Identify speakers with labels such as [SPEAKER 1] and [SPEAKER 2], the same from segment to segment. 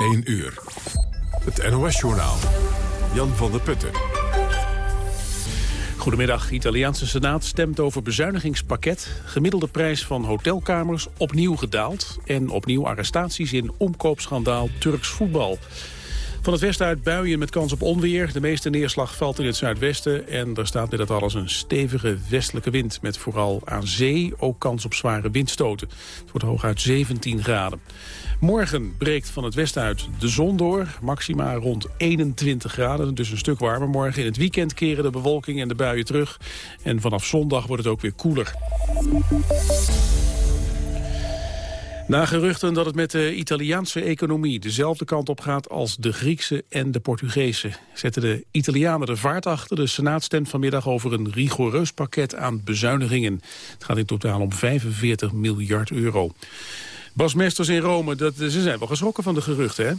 [SPEAKER 1] 1 uur. Het NOS-journaal. Jan van der Putten.
[SPEAKER 2] Goedemiddag. Italiaanse Senaat stemt over bezuinigingspakket. Gemiddelde prijs van hotelkamers opnieuw gedaald. En opnieuw arrestaties in omkoopschandaal Turks voetbal. Van het westen uit buien met kans op onweer. De meeste neerslag valt in het zuidwesten. En er staat dat alles een stevige westelijke wind. Met vooral aan zee ook kans op zware windstoten. Het wordt hooguit 17 graden. Morgen breekt van het westen uit de zon door. Maxima rond 21 graden, dus een stuk warmer. Morgen in het weekend keren de bewolking en de buien terug. En vanaf zondag wordt het ook weer koeler. Na geruchten dat het met de Italiaanse economie dezelfde kant op gaat als de Griekse en de Portugese, zetten de Italianen de vaart achter. De Senaat stemt vanmiddag over een rigoureus pakket aan bezuinigingen. Het gaat in totaal om 45 miljard euro. Bas Mesters in Rome, dat, ze zijn wel geschrokken van de geruchten, hè?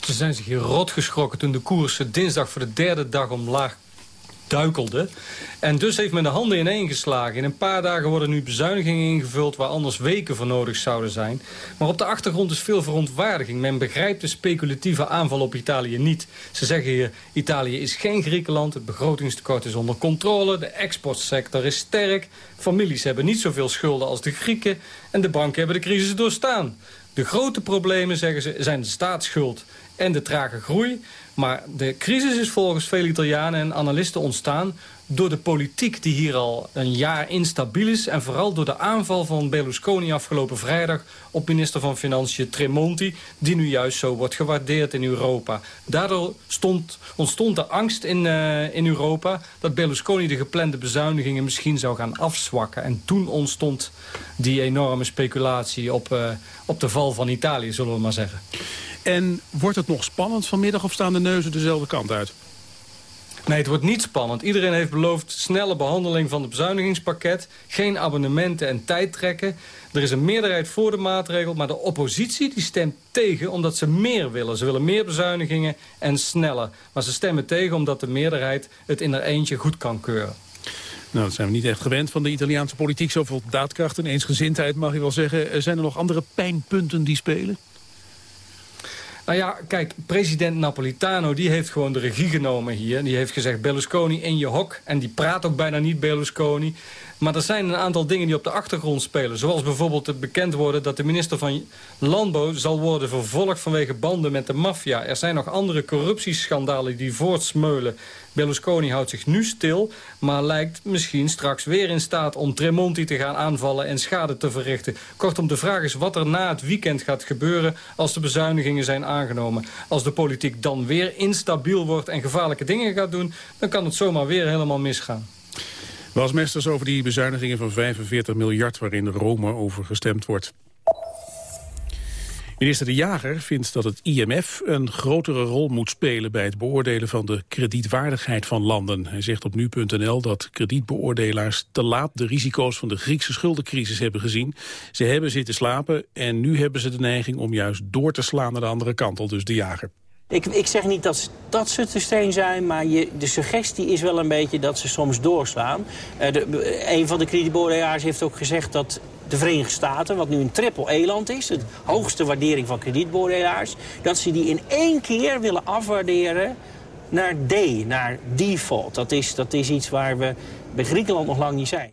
[SPEAKER 3] Ze zijn zich hier rot geschrokken toen de koersen dinsdag voor de derde dag omlaag duikelde. En dus heeft men de handen ineen geslagen. In een paar dagen worden nu bezuinigingen ingevuld... waar anders weken voor nodig zouden zijn. Maar op de achtergrond is veel verontwaardiging. Men begrijpt de speculatieve aanval op Italië niet. Ze zeggen hier, Italië is geen Griekenland... het begrotingstekort is onder controle... de exportsector is sterk... families hebben niet zoveel schulden als de Grieken... en de banken hebben de crisis doorstaan. De grote problemen, zeggen ze, zijn de staatsschuld en de trage groei. Maar de crisis is volgens veel Italianen en analisten ontstaan door de politiek die hier al een jaar instabiel is... en vooral door de aanval van Berlusconi afgelopen vrijdag... op minister van Financiën Tremonti... die nu juist zo wordt gewaardeerd in Europa. Daardoor stond, ontstond de angst in, uh, in Europa... dat Berlusconi de geplande bezuinigingen misschien zou gaan afzwakken. En toen ontstond die enorme speculatie op, uh, op de val van Italië, zullen we maar zeggen.
[SPEAKER 2] En wordt het nog spannend vanmiddag of staan de neuzen dezelfde kant uit?
[SPEAKER 3] Nee, het wordt niet spannend. Iedereen heeft beloofd snelle behandeling van het bezuinigingspakket. Geen abonnementen en tijdtrekken. Er is een meerderheid voor de maatregel, maar de oppositie die stemt tegen omdat ze meer willen. Ze willen meer bezuinigingen en sneller. Maar ze stemmen tegen omdat de meerderheid het in er eentje goed kan keuren.
[SPEAKER 2] Nou, dat zijn we niet echt gewend van de Italiaanse politiek. Zoveel daadkracht en eensgezindheid mag je wel zeggen. Zijn er nog andere pijnpunten die spelen?
[SPEAKER 3] Nou ja, kijk, president Napolitano die heeft gewoon de regie genomen hier. Die heeft gezegd Berlusconi in je hok. En die praat ook bijna niet Berlusconi. Maar er zijn een aantal dingen die op de achtergrond spelen. Zoals bijvoorbeeld het bekend worden dat de minister van Landbouw zal worden vervolgd vanwege banden met de maffia. Er zijn nog andere corruptieschandalen die voortsmeulen. Berlusconi houdt zich nu stil, maar lijkt misschien straks weer in staat om Tremonti te gaan aanvallen en schade te verrichten. Kortom, de vraag is wat er na het weekend gaat gebeuren als de bezuinigingen zijn aangenomen. Als de politiek dan weer instabiel wordt en gevaarlijke dingen gaat doen, dan kan het zomaar weer helemaal misgaan.
[SPEAKER 2] Was Mesters over die bezuinigingen van 45 miljard waarin Rome over gestemd wordt. Minister De Jager vindt dat het IMF een grotere rol moet spelen bij het beoordelen van de kredietwaardigheid van landen. Hij zegt op nu.nl dat kredietbeoordelaars te laat de risico's van de Griekse schuldencrisis hebben gezien. Ze hebben zitten slapen en nu hebben ze de neiging om juist door te slaan naar de andere kant, al dus De Jager.
[SPEAKER 4] Ik, ik zeg niet dat dat ze te streng zijn, maar je, de suggestie is wel een beetje dat ze soms doorslaan. Uh, de, een van de kredietbeoordelaars heeft ook gezegd dat de Verenigde Staten, wat nu een triple-E-land is... de hoogste waardering van kredietbeoordelaars... dat ze die in één keer willen afwaarderen naar D, naar default. Dat is, dat is iets waar we bij Griekenland nog lang niet zijn.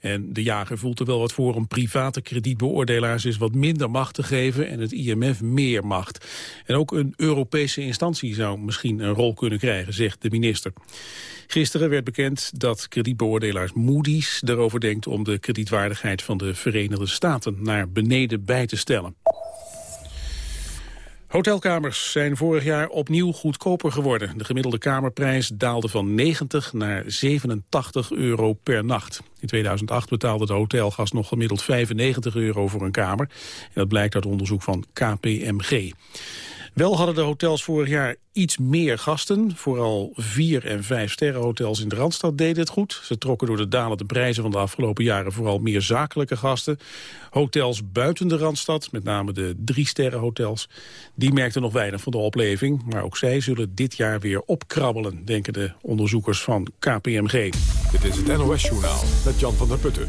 [SPEAKER 2] En de jager voelt er wel wat voor om private kredietbeoordelaars eens wat minder macht te geven en het IMF meer macht. En ook een Europese instantie zou misschien een rol kunnen krijgen, zegt de minister. Gisteren werd bekend dat kredietbeoordelaars Moody's erover denkt om de kredietwaardigheid van de Verenigde Staten naar beneden bij te stellen. Hotelkamers zijn vorig jaar opnieuw goedkoper geworden. De gemiddelde kamerprijs daalde van 90 naar 87 euro per nacht. In 2008 betaalde de hotelgast nog gemiddeld 95 euro voor een kamer. En dat blijkt uit onderzoek van KPMG. Wel hadden de hotels vorig jaar iets meer gasten. Vooral vier- en vijf sterrenhotels in de Randstad deden het goed. Ze trokken door de dalende prijzen van de afgelopen jaren vooral meer zakelijke gasten. Hotels buiten de Randstad, met name de drie-sterrenhotels, die merkten nog weinig van de opleving. Maar ook zij zullen dit jaar weer opkrabbelen, denken de onderzoekers van KPMG.
[SPEAKER 1] Dit is het NOS-journaal met Jan van der Putten.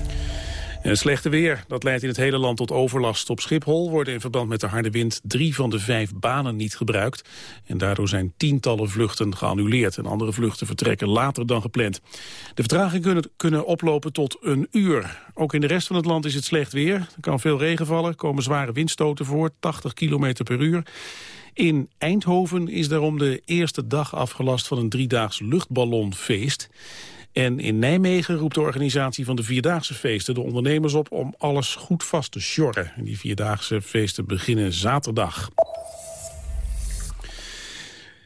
[SPEAKER 2] Slechte weer, dat leidt in het hele land tot overlast. Op Schiphol worden in verband met de harde wind drie van de vijf banen niet gebruikt. En daardoor zijn tientallen vluchten geannuleerd. En andere vluchten vertrekken later dan gepland. De vertragingen kunnen, kunnen oplopen tot een uur. Ook in de rest van het land is het slecht weer. Er kan veel regen vallen, komen zware windstoten voor, 80 km per uur. In Eindhoven is daarom de eerste dag afgelast van een driedaags luchtballonfeest. En in Nijmegen roept de organisatie van de Vierdaagse feesten de ondernemers op om alles goed vast te sjorren. Die Vierdaagse feesten beginnen zaterdag.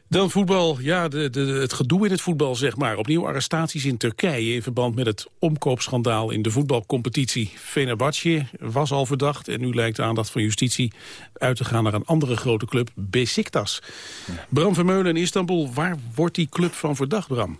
[SPEAKER 2] Dan voetbal, ja, de, de, het gedoe in het voetbal, zeg maar. Opnieuw arrestaties in Turkije in verband met het omkoopschandaal in de voetbalcompetitie. Fenerbahce was al verdacht en nu lijkt de aandacht van justitie uit te gaan naar een andere grote club, Besiktas. Bram Vermeulen in Istanbul, waar wordt die club van verdacht, Bram?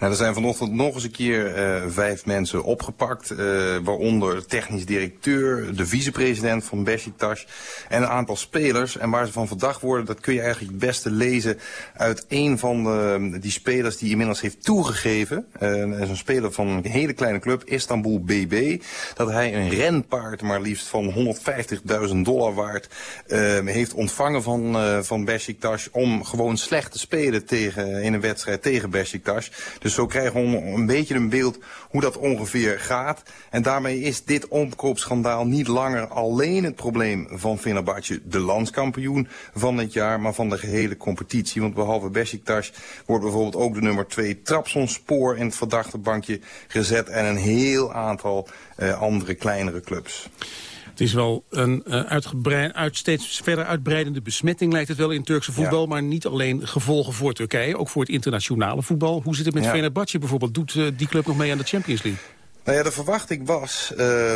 [SPEAKER 5] Nou, er zijn vanochtend nog eens een keer uh, vijf mensen opgepakt. Uh, waaronder de technisch directeur, de vicepresident van Besiktas en een aantal spelers. En waar ze van verdacht worden, dat kun je eigenlijk het beste lezen uit een van de, die spelers die inmiddels heeft toegegeven. Uh, is een speler van een hele kleine club, Istanbul BB. Dat hij een renpaard maar liefst van 150.000 dollar waard heeft ontvangen van, van Besiktas. Om gewoon slecht te spelen tegen, in een wedstrijd tegen Besiktas. Dus dus zo krijgen we een beetje een beeld hoe dat ongeveer gaat. En daarmee is dit omkoopschandaal niet langer alleen het probleem van Fenerbahce, de landskampioen van dit jaar, maar van de gehele competitie. Want behalve Besiktas wordt bijvoorbeeld ook de nummer 2 Trapsonspoor in het verdachte bankje gezet en een heel aantal uh, andere kleinere clubs.
[SPEAKER 2] Het is wel een uh, uit, steeds verder uitbreidende besmetting, lijkt het wel in Turkse voetbal. Maar niet alleen gevolgen voor Turkije, ook voor het internationale voetbal. Hoe zit het met ja. Fenerbahce bijvoorbeeld? Doet uh, die club nog mee aan de Champions League?
[SPEAKER 5] Nou ja, de verwachting was uh,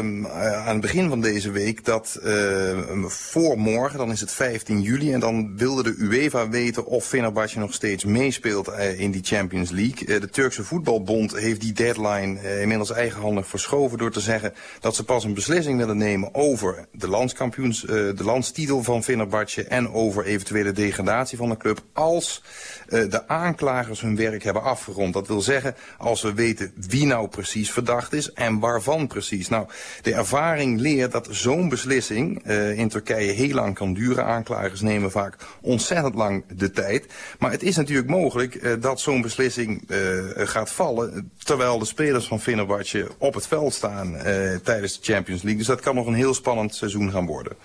[SPEAKER 5] aan het begin van deze week dat uh, voor morgen, dan is het 15 juli, en dan wilde de UEFA weten of Fenerbahce nog steeds meespeelt uh, in die Champions League. de Turkse voetbalbond heeft die deadline inmiddels eigenhandig verschoven door te zeggen dat ze pas een beslissing willen nemen over de landskampioens, de landstitel van Fenerbahce en over eventuele degradatie van de club als de aanklagers hun werk hebben afgerond. Dat wil zeggen, als we weten wie nou precies verdacht is en waarvan precies. Nou, de ervaring leert dat zo'n beslissing uh, in Turkije heel lang kan duren. Aanklagers nemen vaak ontzettend lang de tijd. Maar het is natuurlijk mogelijk uh, dat zo'n beslissing uh, gaat vallen... terwijl de spelers van Fenerbahce op het veld staan tijdens de Champions League. Dus dat kan nog een heel spannend seizoen gaan worden.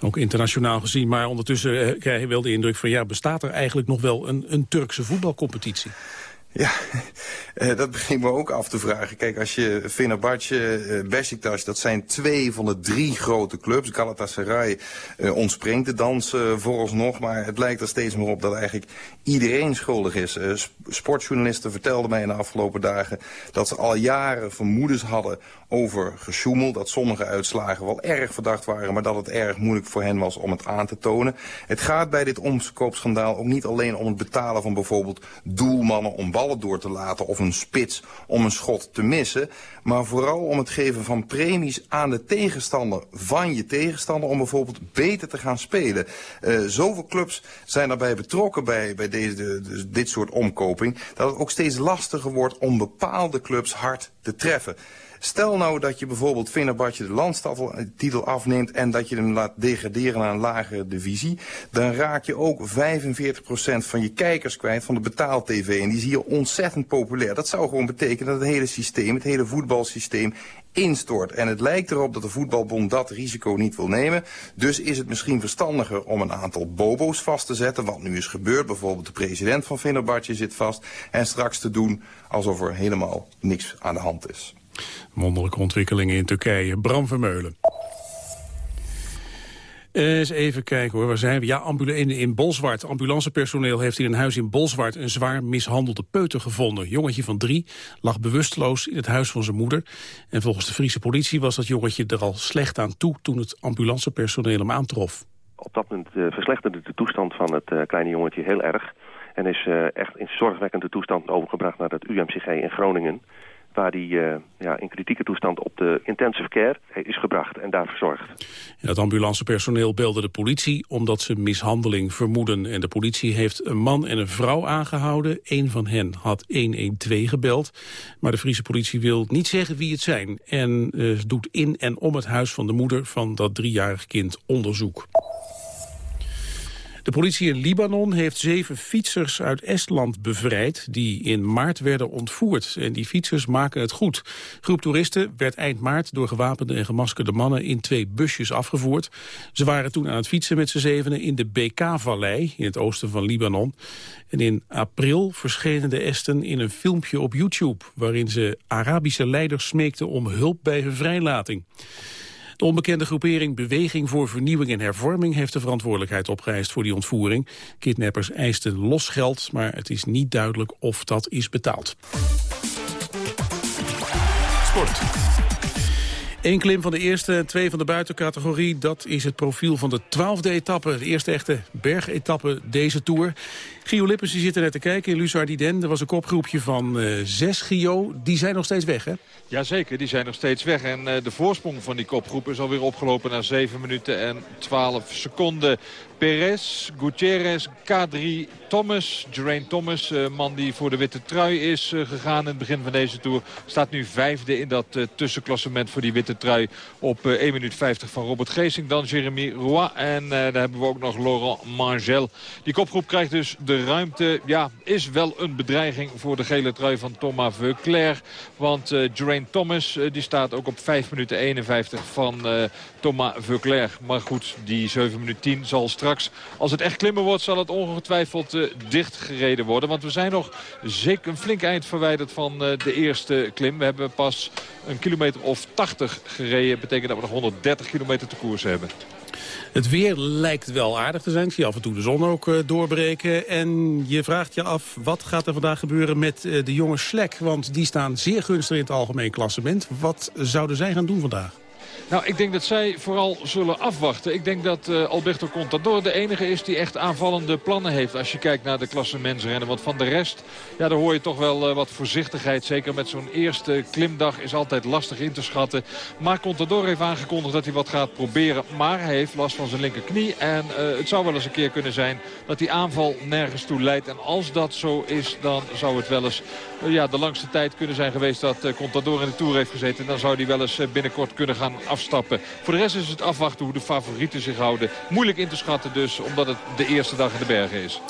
[SPEAKER 2] Ook internationaal gezien, maar ondertussen krijg je wel de indruk van... ja, bestaat er eigenlijk nog wel een, een Turkse voetbalcompetitie?
[SPEAKER 5] Ja, uh, dat begint me ook af te vragen. Kijk, als je Fenerbahce, uh, Besiktas, dat zijn twee van de drie grote clubs. Galatasaray uh, ontspringt de dans vooralsnog, maar het lijkt er steeds meer op dat eigenlijk iedereen schuldig is. sportjournalisten vertelden mij in de afgelopen dagen dat ze al jaren vermoedens hadden over gesjoemel. Dat sommige uitslagen wel erg verdacht waren, maar dat het erg moeilijk voor hen was om het aan te tonen. Het gaat bij dit omkoopschandaal ook niet alleen om het betalen van bijvoorbeeld doelmannen om ballen door te laten of een spits om een schot te missen. Maar vooral om het geven van premies aan de tegenstander van je tegenstander om bijvoorbeeld beter te gaan spelen. Uh, zoveel clubs zijn daarbij betrokken bij, bij deze, de, dit soort omkoping dat het ook steeds lastiger wordt om bepaalde clubs hard te treffen. Stel nou dat je bijvoorbeeld Fenerbahce de landstitel afneemt... en dat je hem laat degraderen naar een lagere divisie... dan raak je ook 45% van je kijkers kwijt van de betaal-tv. En die zie je ontzettend populair. Dat zou gewoon betekenen dat het hele systeem, het hele voetbalsysteem instort. En het lijkt erop dat de voetbalbond dat risico niet wil nemen. Dus is het misschien verstandiger om een aantal bobo's vast te zetten. Wat nu is gebeurd. Bijvoorbeeld de president van Fenerbahce zit vast. En straks te doen alsof er helemaal niks aan de hand is.
[SPEAKER 2] Wonderlijke ontwikkelingen in Turkije. Bram Vermeulen. Eens even kijken hoor, waar zijn we? Ja, in, in Bolzwart. Ambulancepersoneel heeft in een huis in Bolzwart een zwaar mishandelde peuter gevonden. Jongetje van drie lag bewusteloos in het huis van zijn moeder. En volgens de Friese politie was dat jongetje er al slecht aan toe toen het ambulancepersoneel hem aantrof.
[SPEAKER 6] Op dat moment uh, verslechterde de toestand van het uh, kleine jongetje heel erg. En is echt in zorgwekkende toestand overgebracht naar het UMCG in Groningen waar hij ja, in kritieke toestand op de intensive care is gebracht en daar verzorgd.
[SPEAKER 2] Het ambulancepersoneel belde de politie omdat ze mishandeling vermoeden. En de politie heeft een man en een vrouw aangehouden. Een van hen had 112 gebeld. Maar de Friese politie wil niet zeggen wie het zijn. En doet in en om het huis van de moeder van dat driejarig kind onderzoek. De politie in Libanon heeft zeven fietsers uit Estland bevrijd... die in maart werden ontvoerd. En die fietsers maken het goed. Groep toeristen werd eind maart door gewapende en gemaskerde mannen... in twee busjes afgevoerd. Ze waren toen aan het fietsen met z'n zevenen in de BK-vallei... in het oosten van Libanon. En in april verschenen de Esten in een filmpje op YouTube... waarin ze Arabische leiders smeekten om hulp bij hun vrijlating. De onbekende groepering Beweging voor Vernieuwing en Hervorming heeft de verantwoordelijkheid opgeëist voor die ontvoering. Kidnappers eisten losgeld, maar het is niet duidelijk of dat is betaald. Sport. Eén klim van de eerste en twee van de buitencategorie. Dat is het profiel van de twaalfde etappe. De eerste echte bergetappe deze Tour. Gio Lippens die zit er net te kijken in Luzardiden. Er was een kopgroepje van uh, zes Gio. Die zijn nog steeds weg, hè?
[SPEAKER 7] Jazeker, die zijn nog steeds weg. En uh, de voorsprong van die kopgroep is alweer opgelopen naar 7 minuten en 12 seconden. Perez, Gutierrez, K3, Thomas, Geraint Thomas, uh, man die voor de witte trui is gegaan in het begin van deze Tour. Staat nu vijfde in dat tussenklassement voor die witte trui op 1 minuut 50 van Robert Geesing. Dan Jeremy Roy en daar hebben we ook nog Laurent Mangel. Die kopgroep krijgt dus de ruimte. Ja, is wel een bedreiging voor de gele trui van Thomas Veuclair. Want Geraint Thomas die staat ook op 5 minuten 51 van Thomas Veuclair. Maar goed, die 7 minuten 10 zal straks als het echt klimmen wordt, zal het ongetwijfeld uh, dichtgereden worden. Want we zijn nog zeker een flink eind verwijderd van uh, de eerste klim. We hebben pas een kilometer of 80 gereden. Dat betekent dat we nog 130 kilometer te koers hebben.
[SPEAKER 2] Het weer lijkt wel aardig te zijn. Ik zie af en toe de zon ook uh, doorbreken. En je vraagt je af, wat gaat er vandaag gebeuren met uh, de jonge Slek? Want die staan zeer gunstig in het algemeen klassement. Wat zouden zij gaan doen vandaag?
[SPEAKER 7] Nou, ik denk dat zij vooral zullen afwachten. Ik denk dat uh, Alberto Contador de enige is die echt aanvallende plannen heeft. Als je kijkt naar de klassementsrennen. Want van de rest, ja, daar hoor je toch wel uh, wat voorzichtigheid. Zeker met zo'n eerste klimdag is altijd lastig in te schatten. Maar Contador heeft aangekondigd dat hij wat gaat proberen. Maar hij heeft last van zijn linkerknie. En uh, het zou wel eens een keer kunnen zijn dat die aanval nergens toe leidt. En als dat zo is, dan zou het wel eens ja, de langste tijd kunnen zijn geweest dat Contador in de Tour heeft gezeten. En dan zou hij wel eens binnenkort kunnen gaan afstappen. Voor de rest is het afwachten hoe de favorieten zich houden. Moeilijk in te schatten dus, omdat het de eerste dag in de bergen is.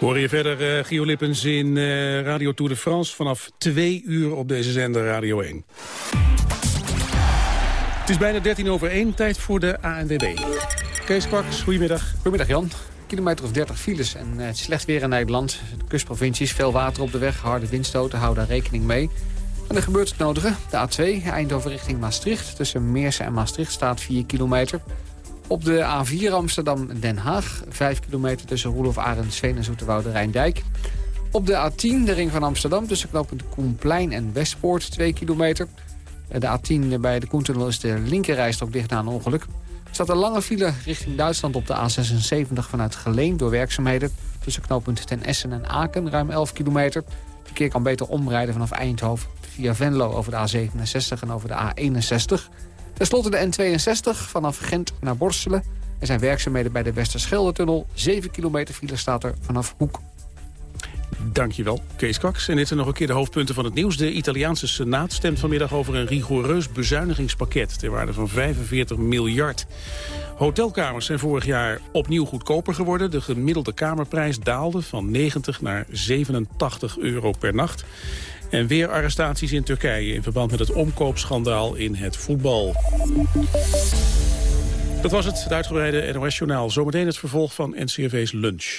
[SPEAKER 2] Hoor je verder uh, Gio Lippens in uh, Radio Tour de France... vanaf twee uur op deze zender Radio 1. Het is bijna 13 over 1, tijd voor de ANWB. Kees Kwaks, goedemiddag.
[SPEAKER 8] Goedemiddag Jan. Kilometer of 30 files en uh, slecht weer in Nederland. De kustprovincies, veel water op de weg, harde windstoten, hou daar rekening mee. En er gebeurt het nodige. De A2, Eindhoven richting Maastricht. Tussen Meersen en Maastricht staat 4 kilometer. Op de A4 Amsterdam-Den Haag. 5 kilometer tussen Roelof Arendsveen en Zoeterwoude Rijndijk. Op de A10, de ring van Amsterdam, tussen knooppunt Koenplein en Westpoort, 2 kilometer. De A10 bij de Koentunnel is de linkerrijstrook dicht na een ongeluk. Er staat een lange file richting Duitsland op de A76 vanuit Geleen door werkzaamheden. Tussen knooppunt Ten Essen en Aken, ruim 11 kilometer. Verkeer kan beter omrijden vanaf Eindhoven via Venlo over de A67 en over de A61. Ten slotte de N62 vanaf Gent naar Borselen. Er zijn werkzaamheden bij de Westerschelde-tunnel. 7 kilometer file staat er vanaf Hoek.
[SPEAKER 2] Dankjewel, Kees Kaks. En dit zijn nog een keer de hoofdpunten van het nieuws. De Italiaanse Senaat stemt vanmiddag over een rigoureus bezuinigingspakket... ter waarde van 45 miljard. Hotelkamers zijn vorig jaar opnieuw goedkoper geworden. De gemiddelde kamerprijs daalde van 90 naar 87 euro per nacht. En weer arrestaties in Turkije in verband met het omkoopschandaal in het voetbal. Dat was het, het uitgebreide NOS-journaal. Zometeen het vervolg van NCRV's Lunch.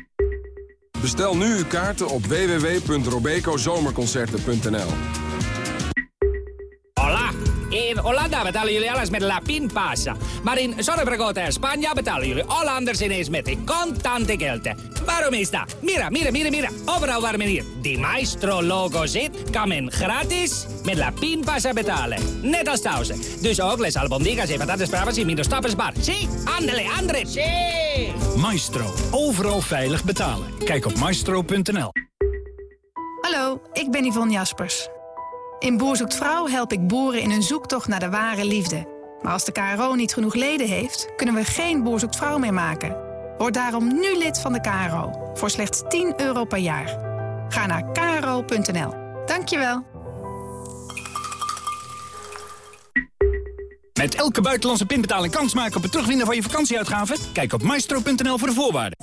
[SPEAKER 9] Bestel nu uw kaarten op www.robecozomerconcerten.nl
[SPEAKER 10] Hola! In Hollanda betalen jullie alles met La Pinpasa. Maar in Zorrebragota en Spanje betalen jullie Hollanders ineens met de contante gelden. Waarom is dat? Mira, mira, mira, mira. Overal waar men hier die Maestro-logo zit, kan men gratis met La Pinpasa betalen. Net als thuis. Dus ook les albondigas en patatas bravas y minder bar. Sí, andele, andre. Sí.
[SPEAKER 11] Maestro. Overal veilig betalen. Kijk op maestro.nl.
[SPEAKER 12] Hallo, ik ben Yvonne Jaspers. In Boer zoekt Vrouw help ik boeren in hun zoektocht naar de ware liefde. Maar als de KRO niet genoeg leden heeft, kunnen we geen Boer zoekt Vrouw meer maken. Word daarom nu lid van de KRO. Voor slechts 10 euro per jaar. Ga naar kro.nl. Dankjewel.
[SPEAKER 11] Met elke buitenlandse pinbetaling kans maken op het terugwinnen van je vakantieuitgaven? Kijk op maestro.nl voor de voorwaarden.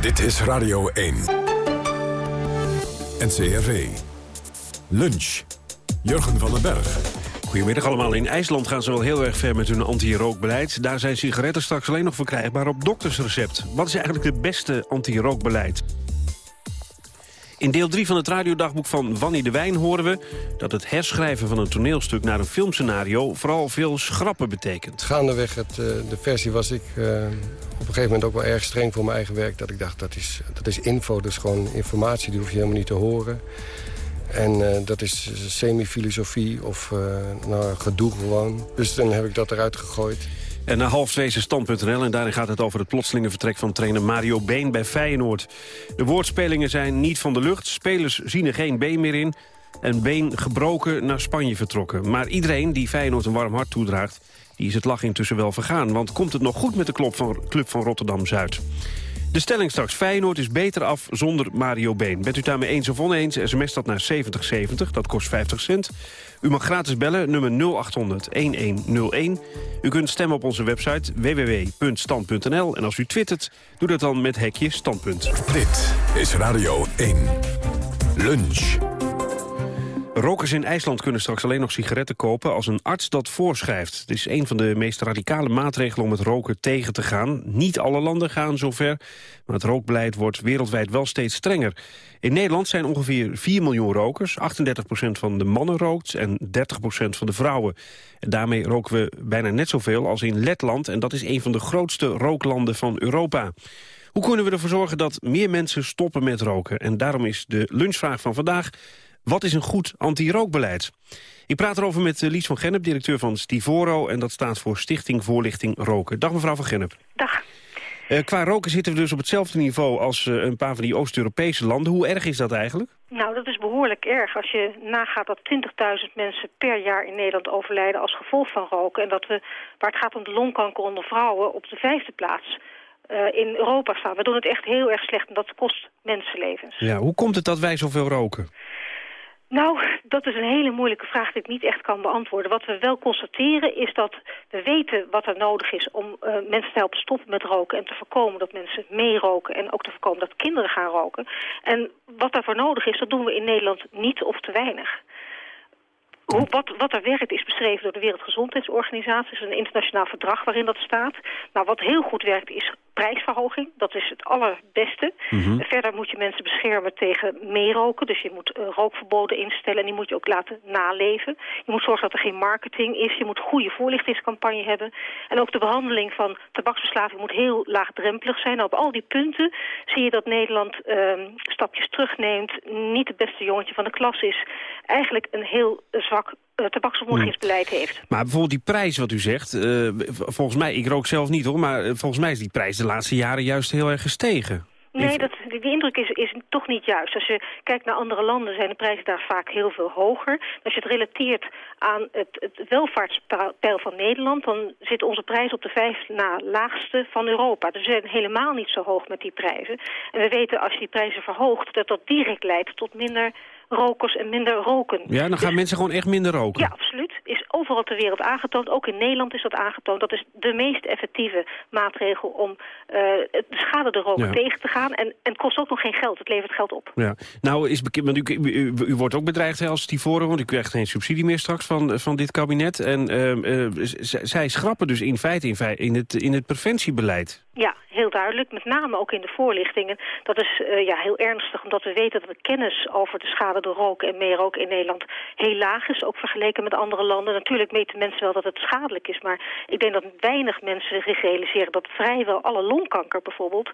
[SPEAKER 1] Dit is Radio 1. NCRV. Lunch. Jurgen van den Berg.
[SPEAKER 13] Goedemiddag allemaal. In IJsland gaan ze wel heel erg ver met hun anti-rookbeleid. Daar zijn sigaretten straks alleen nog verkrijgbaar op doktersrecept. Wat is eigenlijk het beste anti-rookbeleid? In deel 3 van het radiodagboek van Wanny de Wijn horen we... dat het herschrijven van een toneelstuk naar een filmscenario... vooral veel schrappen betekent.
[SPEAKER 14] Gaandeweg het, uh, de versie was ik uh, op een gegeven moment ook wel erg streng voor mijn eigen werk. Dat ik dacht, dat is, dat is info, dus gewoon informatie, die hoef je helemaal niet te horen. En uh, dat is semi-filosofie of nou, gedoe gewoon. Dus dan heb ik dat eruit gegooid.
[SPEAKER 13] En na half twee is stand.nl en daarin gaat het over het plotselinge vertrek van trainer Mario Been bij Feyenoord. De woordspelingen zijn niet van de lucht, spelers zien er geen been meer in en Been gebroken naar Spanje vertrokken. Maar iedereen die Feyenoord een warm hart toedraagt, die is het lach intussen wel vergaan. Want komt het nog goed met de club van, club van Rotterdam-Zuid? De stelling straks. Feyenoord is beter af zonder Mario Been. Bent u daarmee eens of oneens? SMS dat naar 7070, dat kost 50 cent. U mag gratis bellen, nummer 0800-1101. U kunt stemmen op onze website www.stand.nl. En als u twittert, doe dat dan met hekje standpunt.
[SPEAKER 1] Dit is Radio 1. Lunch.
[SPEAKER 13] Rokers in IJsland kunnen straks alleen nog sigaretten kopen als een arts dat voorschrijft. Het is een van de meest radicale maatregelen om het roken tegen te gaan. Niet alle landen gaan zover, maar het rookbeleid wordt wereldwijd wel steeds strenger. In Nederland zijn ongeveer 4 miljoen rokers. 38% van de mannen rookt en 30% van de vrouwen. En daarmee roken we bijna net zoveel als in Letland... en dat is een van de grootste rooklanden van Europa. Hoe kunnen we ervoor zorgen dat meer mensen stoppen met roken? En daarom is de lunchvraag van vandaag... Wat is een goed anti-rookbeleid? Ik praat erover met eh, Lies van Gennep, directeur van Stivoro... en dat staat voor Stichting Voorlichting Roken. Dag mevrouw van Gennep.
[SPEAKER 15] Dag.
[SPEAKER 13] Uh, qua roken zitten we dus op hetzelfde niveau als uh, een paar van die Oost-Europese landen. Hoe erg is dat eigenlijk?
[SPEAKER 15] Nou, dat is behoorlijk erg als je nagaat dat 20.000 mensen per jaar in Nederland overlijden als gevolg van roken. En dat we, waar het gaat om de longkanker onder vrouwen, op de vijfde plaats uh, in Europa staan. We doen het echt heel erg slecht en dat kost mensenlevens.
[SPEAKER 13] Ja, hoe komt het dat wij zoveel roken?
[SPEAKER 15] Nou, dat is een hele moeilijke vraag die ik niet echt kan beantwoorden. Wat we wel constateren is dat we weten wat er nodig is om uh, mensen te helpen stoppen met roken... en te voorkomen dat mensen meeroken en ook te voorkomen dat kinderen gaan roken. En wat daarvoor nodig is, dat doen we in Nederland niet of te weinig. Hoe, wat, wat er werkt is beschreven door de Wereldgezondheidsorganisatie. Het is een internationaal verdrag waarin dat staat. Nou, wat heel goed werkt is prijsverhoging. Dat is het allerbeste. Mm Verder moet je mensen beschermen tegen meeroken. Dus je moet uh, rookverboden instellen en die moet je ook laten naleven. Je moet zorgen dat er geen marketing is. Je moet goede voorlichtingscampagne hebben. En ook de behandeling van tabaksverslaving moet heel laagdrempelig zijn. Nou, op al die punten zie je dat Nederland uh, stapjes terugneemt. Niet het beste jongetje van de klas is. Eigenlijk een heel zwak tabaksvermoedigingsbeleid heeft.
[SPEAKER 13] Maar bijvoorbeeld die prijs wat u zegt, uh, volgens mij, ik rook zelf niet hoor, maar volgens mij is die prijs de laatste jaren juist heel erg gestegen.
[SPEAKER 15] Nee, dat, die, die indruk is, is toch niet juist. Als je kijkt naar andere landen zijn de prijzen daar vaak heel veel hoger. Als je het relateert aan het, het welvaartspeil van Nederland... dan zit onze prijs op de vijf na laagste van Europa. Dus we zijn helemaal niet zo hoog met die prijzen. En we weten als je die prijzen verhoogt... dat dat direct leidt tot minder rokers en minder roken.
[SPEAKER 13] Ja, dan gaan mensen gewoon echt minder roken.
[SPEAKER 15] Ja, absoluut. Is overal ter wereld aangetoond. Ook in Nederland is dat aangetoond. Dat is de meest effectieve maatregel om uh, de schade de roken
[SPEAKER 13] Ja.
[SPEAKER 15] tegen te gaan. En, en het kost ook nog geen geld. Het levert geld op.
[SPEAKER 13] Ja. Nou, is bekend, want u, u, u- u wordt ook bedreigd hè, als Stivoren, want u krijgt geen subsidie meer straks van, van dit kabinet. En eh, z- zij schrappen dus in feite in, in, het, in het preventiebeleid.
[SPEAKER 15] Ja, heel duidelijk. Met name ook in de voorlichtingen. Dat is eh, ja, heel ernstig, omdat we weten dat de kennis over de schade door roken en meeroken in Nederland heel laag is. Ook vergeleken met andere landen. Natuurlijk weten mensen wel dat het schadelijk is. Maar ik denk dat weinig mensen zich realiseren dat vrijwel alle longkanker bijvoorbeeld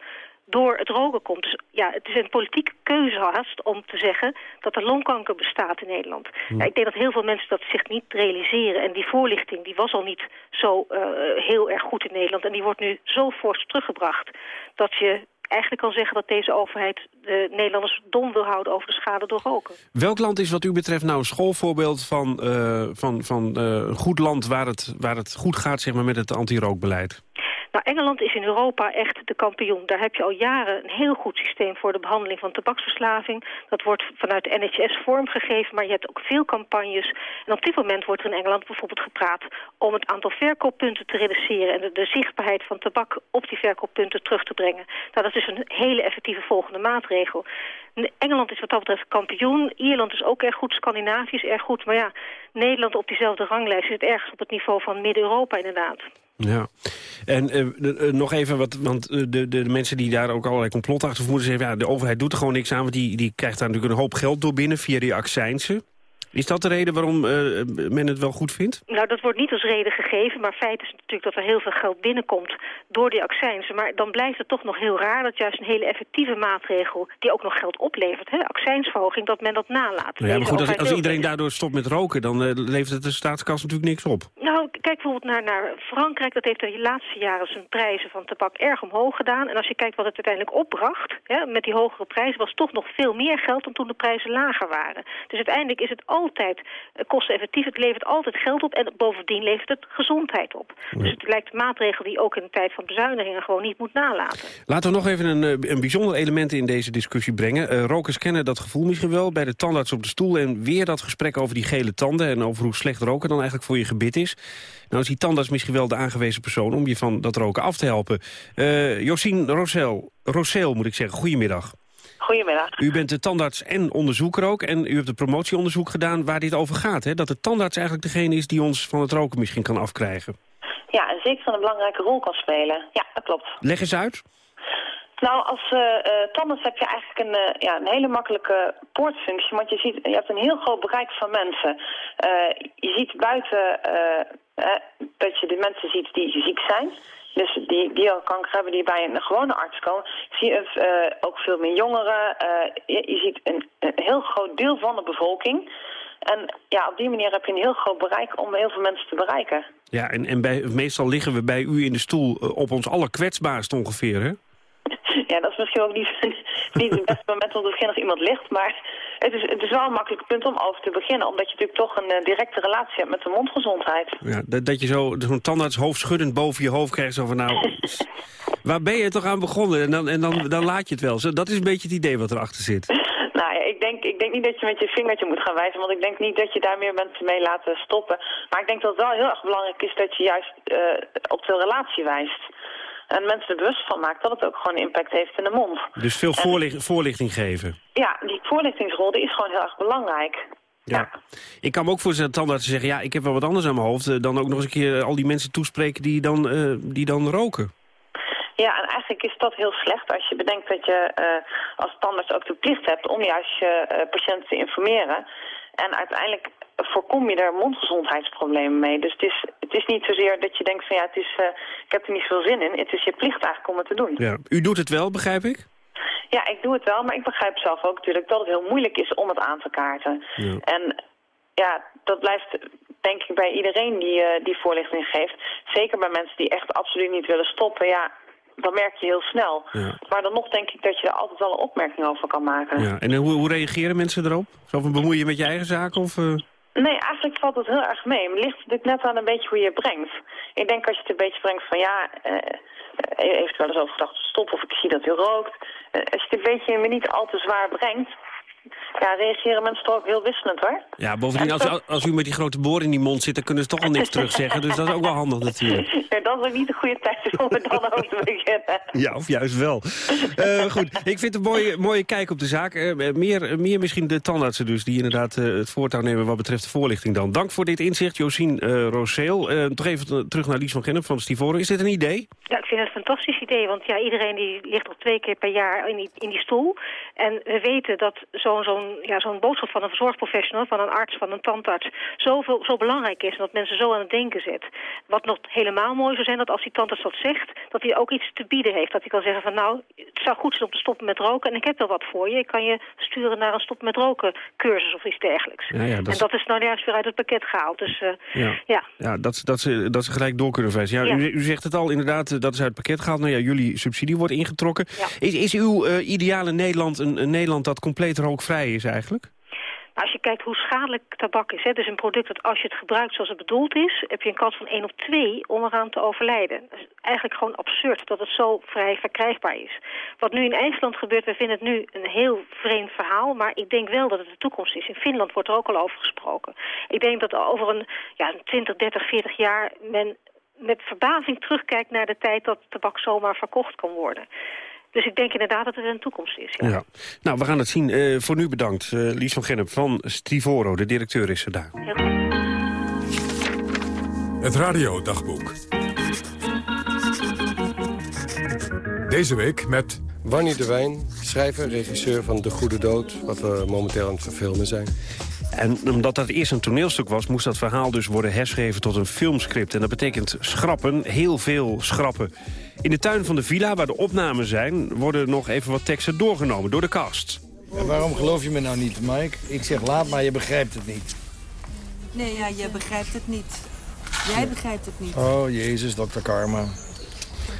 [SPEAKER 15] door het roken komt. Dus ja, het is een politieke keuze haast om te zeggen dat er longkanker bestaat in Nederland. Ja, ik denk dat heel veel mensen dat zich niet realiseren. En die voorlichting die was al niet zo eh, heel erg goed in Nederland. En die wordt nu zo fors teruggebracht dat je eigenlijk kan zeggen dat deze overheid de Nederlanders dom wil houden over de schade door roken.
[SPEAKER 13] Welk land is wat u betreft nou een schoolvoorbeeld van, eh, van, van eh, een goed land waar het, waar het goed gaat zeg maar, met het anti-rookbeleid?
[SPEAKER 15] Nou, Engeland is in Europa echt de kampioen. Daar heb je al jaren een heel goed systeem voor de behandeling van tabaksverslaving. Dat wordt vanuit de NHS vormgegeven, maar je hebt ook veel campagnes. En op dit moment wordt er in Engeland bijvoorbeeld gepraat om het aantal verkooppunten te reduceren en de, zichtbaarheid van tabak op die verkooppunten terug te brengen. Nou, dat is een hele effectieve volgende maatregel. Engeland is wat dat betreft kampioen. Ierland is ook erg goed. Scandinavië is erg goed. Maar ja, Nederland op diezelfde ranglijst zit ergens op het niveau van Midden-Europa inderdaad.
[SPEAKER 13] Ja, en eh, eh, nog even, wat, want eh, de, de, de mensen die daar ook allerlei complot achter voeren... zeggen, ja, de overheid doet er gewoon niks aan... want die, die krijgt daar natuurlijk een hoop geld door binnen via die accijnsen. Is dat de reden waarom eh, men het wel goed vindt?
[SPEAKER 15] Nou, dat wordt niet als reden gegeven, maar feit is natuurlijk dat er heel veel geld binnenkomt door die accijnsen. Maar dan blijft het toch nog heel raar dat juist een hele effectieve maatregel, die ook nog geld oplevert, hè, accijnsverhoging, dat men dat nalaat.
[SPEAKER 13] Nou ja, maar goed, als, als iedereen daardoor stopt met roken... dan eh, levert het de staatskas natuurlijk niks op.
[SPEAKER 15] Nou, kijk bijvoorbeeld naar, naar Frankrijk. Dat heeft de laatste jaren zijn prijzen van tabak erg omhoog gedaan. En als je kijkt wat het uiteindelijk opbracht, hè, met die hogere prijzen, was toch nog veel meer geld dan toen de prijzen lager waren. Dus uiteindelijk is het altijd eh, kosteneffectief. Het levert altijd geld op en bovendien levert het gezondheid op. Dus het lijkt een maatregel die ook in de tijd van bezuinigingen gewoon niet moet nalaten.
[SPEAKER 13] Laten we nog even een, eh, een bijzonder element in deze discussie brengen. Eh, rokers kennen dat gevoel misschien wel bij de tandarts op de stoel... en weer dat gesprek over die gele tanden... en over hoe slecht roken dan eigenlijk voor je gebit is. Nou is die tandarts misschien wel de aangewezen persoon... om je van dat roken af te helpen. Eh Josien Rosel, Roseel moet ik zeggen, goedemiddag.
[SPEAKER 16] Goedemiddag.
[SPEAKER 13] U bent de tandarts en onderzoeker ook... en u hebt een promotieonderzoek gedaan waar dit over gaat. Hè? Dat de tandarts eigenlijk degene is die ons van het roken misschien kan afkrijgen.
[SPEAKER 16] Ja, en zeker een belangrijke rol kan spelen. Ja, dat klopt.
[SPEAKER 13] Leg eens uit.
[SPEAKER 16] Nou, als eh, tandarts heb je eigenlijk een, eh, ja, een hele makkelijke poortfunctie. Want je, ziet, je hebt een heel groot bereik van mensen. Je ziet buiten dat je de mensen ziet die ziek zijn. Dus die, die al kanker hebben die bij een gewone arts komen. Zie je eh, ook veel meer jongeren. Eh, je, je ziet een, een heel groot deel van de bevolking. En ja, op die manier heb je een heel groot bereik om heel veel mensen te bereiken.
[SPEAKER 13] Ja, en, en bij, meestal liggen we bij u in de stoel eh, op ons allerkwetsbaarst ongeveer, hè?
[SPEAKER 16] Ja, dat is misschien ook niet, niet het beste moment om te beginnen als iemand ligt. Maar het is, het is wel een makkelijk punt om over te beginnen. Omdat je natuurlijk toch een eh, directe relatie hebt met de mondgezondheid.
[SPEAKER 13] Ja, dat, dat je zo- zo'n tandarts hoofdschuddend boven je hoofd krijgt. Zo van, nou, waar ben je toch aan begonnen? En, dan, en dan, dan laat je het wel. Zo, dat is een beetje het idee wat erachter zit.
[SPEAKER 16] Nou ja, ik denk, ik denk niet dat je met je vingertje moet gaan wijzen. Want ik denk niet dat je daar meer mensen mee laat eh, stoppen. Maar ik denk dat het wel heel erg belangrijk is dat je juist eh, op de relatie wijst. En mensen er bewust van maakt dat het ook gewoon impact heeft in de mond.
[SPEAKER 13] Dus veel voorlicht- voorlichting geven.
[SPEAKER 16] Ja, die voorlichtingsrol die is gewoon heel erg belangrijk.
[SPEAKER 13] Ja. Ik kan me ook voorstellen dat tandartsen zeggen... ja, ik heb wel wat anders aan mijn hoofd. eh, Dan ook nog eens een keer al die mensen toespreken die dan, eh, die dan roken.
[SPEAKER 16] Ja, en eigenlijk is dat heel slecht als je bedenkt dat je eh, als tandarts ook de plicht hebt om juist je eh, patiënten te informeren. En uiteindelijk voorkom je er mondgezondheidsproblemen mee. Dus het is, het is niet zozeer dat je denkt van ja, het is, eh, ik heb er niet veel zin in. Het is je plicht eigenlijk om het te doen.
[SPEAKER 13] Ja. U doet het wel, begrijp ik?
[SPEAKER 16] Ja, ik doe het wel, maar ik begrijp zelf ook natuurlijk dat het heel moeilijk is om het aan te kaarten.
[SPEAKER 13] Ja.
[SPEAKER 16] En ja, dat blijft denk ik bij iedereen die, eh, die voorlichting geeft. Zeker bij mensen die echt absoluut niet willen stoppen. Ja, dat merk je heel snel.
[SPEAKER 13] Ja.
[SPEAKER 16] Maar dan nog denk ik dat je er altijd wel een opmerking over kan maken.
[SPEAKER 13] Ja. En hoe, hoe reageren mensen erop? Zo van bemoei je met je eigen zaken? Of, eh?
[SPEAKER 16] Nee, eigenlijk valt het heel erg mee. Het ligt natuurlijk net aan een beetje hoe je het brengt. Ik denk als je het een beetje brengt van ja, eh, eh, heeft wel eens over gedacht stop of ik zie dat u rookt. Eh, als je het een beetje me niet al te zwaar brengt, ja, reageren mensen toch ook heel wisselend hoor.
[SPEAKER 13] Ja, bovendien, als, u- als u met die grote boor in die mond zit... dan kunnen ze toch al niks terugzeggen. Dus dat is ook wel handig natuurlijk.
[SPEAKER 16] Ja, dat is ook niet de goede tijd om er dan over te beginnen.
[SPEAKER 13] Ja, of juist wel. Eh, goed, ik vind het een mooie, mooie kijk op de zaak. Eh, meer, meer misschien de tandartsen dus, die inderdaad eh, het voortouw nemen... wat betreft de voorlichting dan. Dank voor dit inzicht, Josien eh Roseel. Toch even terug naar Lies van Gennep van Stivoro. Is dit een idee?
[SPEAKER 15] Ja, ik vind het een fantastisch idee, want ja, iedereen die ligt nog twee keer per jaar in die, in die stoel. En we weten dat zo'n zo'n ja, zo'n boodschap van een zorgprofessional, van een arts, van een tandarts, zoveel, zo belangrijk is en dat mensen zo aan het denken zet. Wat nog helemaal mooi zou zijn, dat als die tandarts dat zegt, dat hij ook iets te bieden heeft. Dat hij kan zeggen van nou, het zou goed zijn om te stoppen met roken en ik heb wel wat voor je. Ik kan je sturen naar een stoppen met roken cursus of iets dergelijks.
[SPEAKER 13] Ja, ja, dat is-
[SPEAKER 15] En dat is nou juist weer uit het pakket gehaald. Dus eh,
[SPEAKER 13] Ja.
[SPEAKER 15] ja.
[SPEAKER 13] Ja, dat, dat, ze, dat ze gelijk door kunnen wijzen. Ja. U, u zegt het al, inderdaad, eh, dat is uit het pakket gehaald. Nou ja, jullie subsidie wordt ingetrokken. Is, is uw eh, ideale Nederland een, een Nederland dat compleet rookvrij is eigenlijk?
[SPEAKER 15] Als je kijkt hoe schadelijk tabak is, hè, dus een product dat als je het gebruikt zoals het bedoeld is, heb je een kans van 1 op 2 om eraan te overlijden. Dat is eigenlijk gewoon absurd dat het zo vrij verkrijgbaar is. Wat nu in IJsland gebeurt, we vinden het nu een heel vreemd verhaal, maar ik denk wel dat het de toekomst is. In Finland wordt er ook al over gesproken. Ik denk dat over een ja, 20, 30, 40 jaar men met verbazing terugkijkt naar de tijd dat tabak zomaar verkocht kan worden. Dus ik denk inderdaad dat er een toekomst is. Ja.
[SPEAKER 13] Ja. Nou, we gaan het zien. Eh, voor nu bedankt. Eh, Lies van Gennep van Stivoro, de directeur is er daar.
[SPEAKER 1] Het radiodagboek. Deze week met...
[SPEAKER 14] Wanny de Wijn, schrijver, regisseur van De Goede Dood... wat we momenteel aan het verfilmen zijn.
[SPEAKER 13] En omdat dat eerst een toneelstuk was, moest dat verhaal dus worden herschreven tot een filmscript. En dat betekent schrappen, heel veel schrappen. In de tuin van de villa, waar de opnamen zijn, worden nog even wat teksten doorgenomen door de cast.
[SPEAKER 17] En waarom geloof je me nou niet, Mike? Ik zeg laat maar, je begrijpt het niet.
[SPEAKER 18] Nee, ja, je begrijpt het niet. Jij begrijpt het niet.
[SPEAKER 17] Oh, jezus, dokter Karma.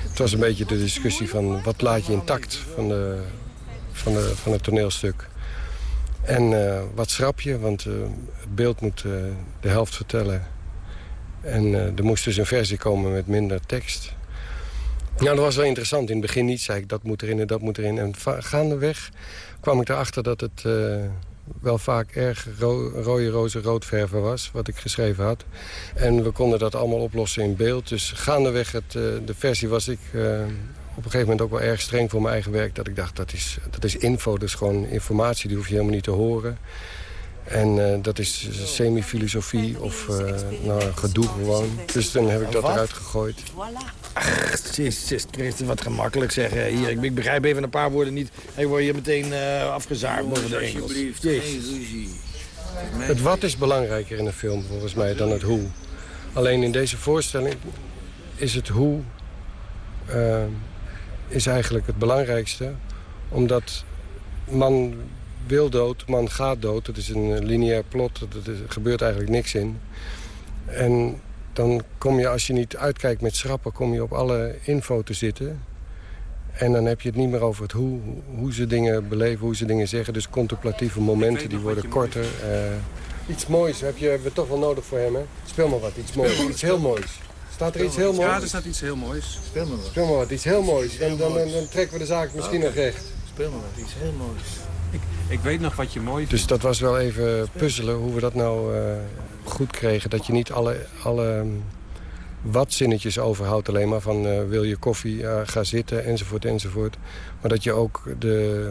[SPEAKER 14] Het was een beetje de discussie van wat laat je intact van, de, van, de, van het toneelstuk. En eh, wat schrap je, want eh, het beeld moet eh, de helft vertellen. En eh, er moest dus een versie komen met minder tekst. Nou, dat was wel interessant. In het begin niet zei ik dat moet erin en dat moet erin. En gaandeweg kwam ik erachter dat het eh, wel vaak erg ro rode roze roodverven was... wat ik geschreven had. En we konden dat allemaal oplossen in beeld. Dus gaandeweg het, eh, de versie was ik eh, op een gegeven moment ook wel erg streng voor mijn eigen werk. Dat ik dacht, dat is, dat is info, dat is gewoon informatie, die hoef je helemaal niet te horen. En dat is semi-filosofie of nou, gedoe gewoon. Dus toen heb ik dat eruit gegooid.
[SPEAKER 17] Ach, Jezus Christus, wat gemakkelijk zeggen. Hier, ik, ik begrijp even een paar woorden niet. En je wordt hier meteen eh afgezaagd boven de Engels.
[SPEAKER 14] Het wat is belangrijker in een film volgens mij dan het hoe. Alleen in deze voorstelling is het hoe eh, is eigenlijk het belangrijkste. Omdat man wil dood, man gaat dood. Het is een lineair plot, er er gebeurt eigenlijk niks in. En dan kom je, als je niet uitkijkt met schrappen... kom je op alle info te zitten. En dan heb je het niet meer over het hoe, hoe ze dingen beleven, hoe ze dingen zeggen. Dus contemplatieve momenten, die worden korter. Eh, iets moois heb je, hebben we toch wel nodig voor hem, hè? Speel maar wat, iets moois. Iets heel moois. Staat er iets heel moois?
[SPEAKER 19] Ja, er staat iets heel moois.
[SPEAKER 17] Speel maar wat.
[SPEAKER 14] Speel maar wat, iets heel moois. Dan, dan, dan, dan trekken we de zaak misschien nog recht.
[SPEAKER 17] Speel maar wat, iets heel moois.
[SPEAKER 19] Ik, ik weet nog wat je mooi vindt.
[SPEAKER 14] Dus dat was wel even puzzelen hoe we dat nou eh, goed kregen. Dat je niet alle, alle um, wat-zinnetjes overhoudt alleen maar. Van eh, wil je koffie, Ja, ga zitten, enzovoort, enzovoort. Maar dat je ook de,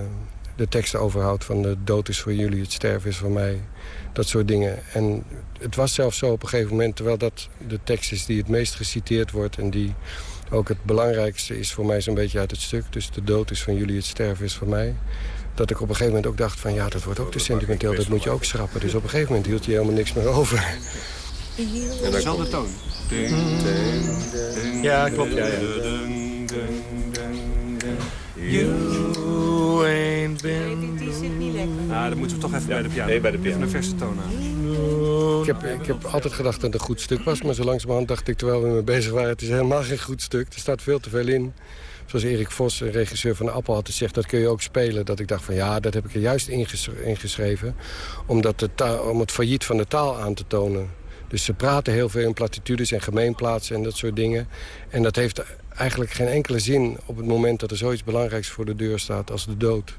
[SPEAKER 14] de teksten overhoudt van de dood is voor jullie, het sterven is voor mij. Dat soort dingen. En het was zelfs zo op een gegeven moment... terwijl dat de tekst is die het meest geciteerd wordt... en die ook het belangrijkste is voor mij zo'n beetje uit het stuk. Dus de dood is van jullie, het sterven is voor mij dat ik op een gegeven moment ook dacht van... ja, dat wordt ook te sentimenteel, dat moet je ook schrappen. Dus op een gegeven moment hield je helemaal niks meer over.
[SPEAKER 19] Dezelfde toon.
[SPEAKER 17] Ja, klopt, ja, ja.
[SPEAKER 19] You ain't been Ah, dan moeten we toch even bij de piano.
[SPEAKER 20] Nee, bij de piano.
[SPEAKER 19] Even een verse toon aan.
[SPEAKER 14] Ik heb, ik heb altijd gedacht dat het een goed stuk was. Maar zo langzamerhand dacht ik, terwijl we mee bezig waren... het is helemaal geen goed stuk. Er staat veel te veel in. Zoals Erik Vos, een regisseur van Appel, had gezegd... dat kun je ook spelen. Dat ik dacht van ja, dat heb ik er juist ingeschreven. Omdat om het failliet van de taal aan te tonen. Dus ze praten heel veel in platitudes en gemeenplaatsen en dat soort dingen. En dat heeft eigenlijk geen enkele zin op het moment dat er zoiets belangrijks voor de deur staat als de dood.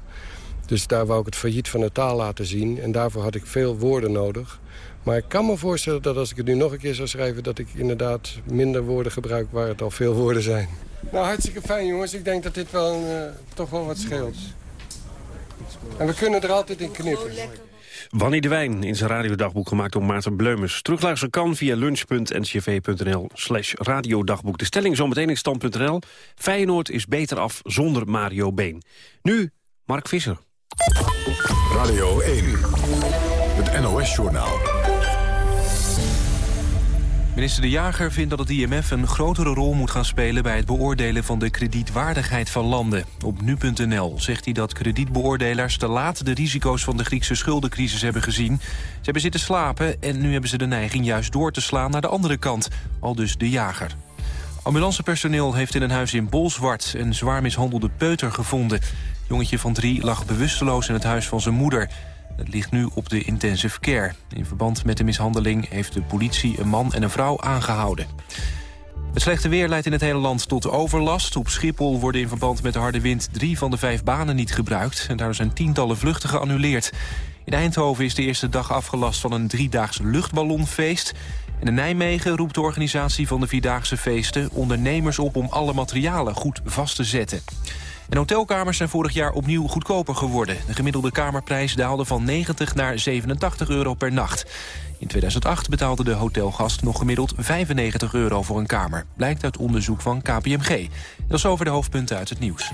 [SPEAKER 14] Dus daar wou ik het failliet van de taal laten zien. En daarvoor had ik veel woorden nodig. Maar ik kan me voorstellen dat als ik het nu nog een keer zou schrijven... dat ik inderdaad minder woorden gebruik waar het al veel woorden zijn. Nou, hartstikke fijn jongens. Ik denk dat dit wel uh, toch wel wat scheelt. En we kunnen er altijd in knippen.
[SPEAKER 13] Wanneer de Wijn in zijn radiodagboek gemaakt door Maarten Bleumers. Terugluisteren kan via lunch.ncv.nl slash radiodagboek. De stelling zometeen in stand.nl. Feyenoord is beter af zonder Mario Been. Nu Mark Visser.
[SPEAKER 1] Radio 1, het NOS-journaal.
[SPEAKER 21] Minister De Jager vindt dat het IMF een grotere rol moet gaan spelen... bij het beoordelen van de kredietwaardigheid van landen. Op nu.nl zegt hij dat kredietbeoordelaars te laat... de risico's van de Griekse schuldencrisis hebben gezien. Ze hebben zitten slapen en nu hebben ze de neiging juist door te slaan... naar de andere kant, al dus De Jager. Ambulancepersoneel heeft in een huis in Bolzwart... een zwaar mishandelde peuter gevonden. jongetje van drie lag bewusteloos in het huis van zijn moeder... Het ligt nu op de intensive care. In verband met de mishandeling heeft de politie een man en een vrouw aangehouden. Het slechte weer leidt in het hele land tot overlast. Op Schiphol worden in verband met de harde wind drie van de vijf banen niet gebruikt. En daardoor zijn tientallen vluchten geannuleerd. In Eindhoven is de eerste dag afgelast van een driedaags luchtballonfeest. En in Nijmegen roept de organisatie van de Vierdaagse feesten... ondernemers op om alle materialen goed vast te zetten. En hotelkamers zijn vorig jaar opnieuw goedkoper geworden. De gemiddelde kamerprijs daalde van 90 naar 87 euro per nacht. In 2008 betaalde de hotelgast nog gemiddeld 95 euro voor een kamer. Blijkt uit onderzoek van KPMG. Dat is over de hoofdpunten uit het nieuws.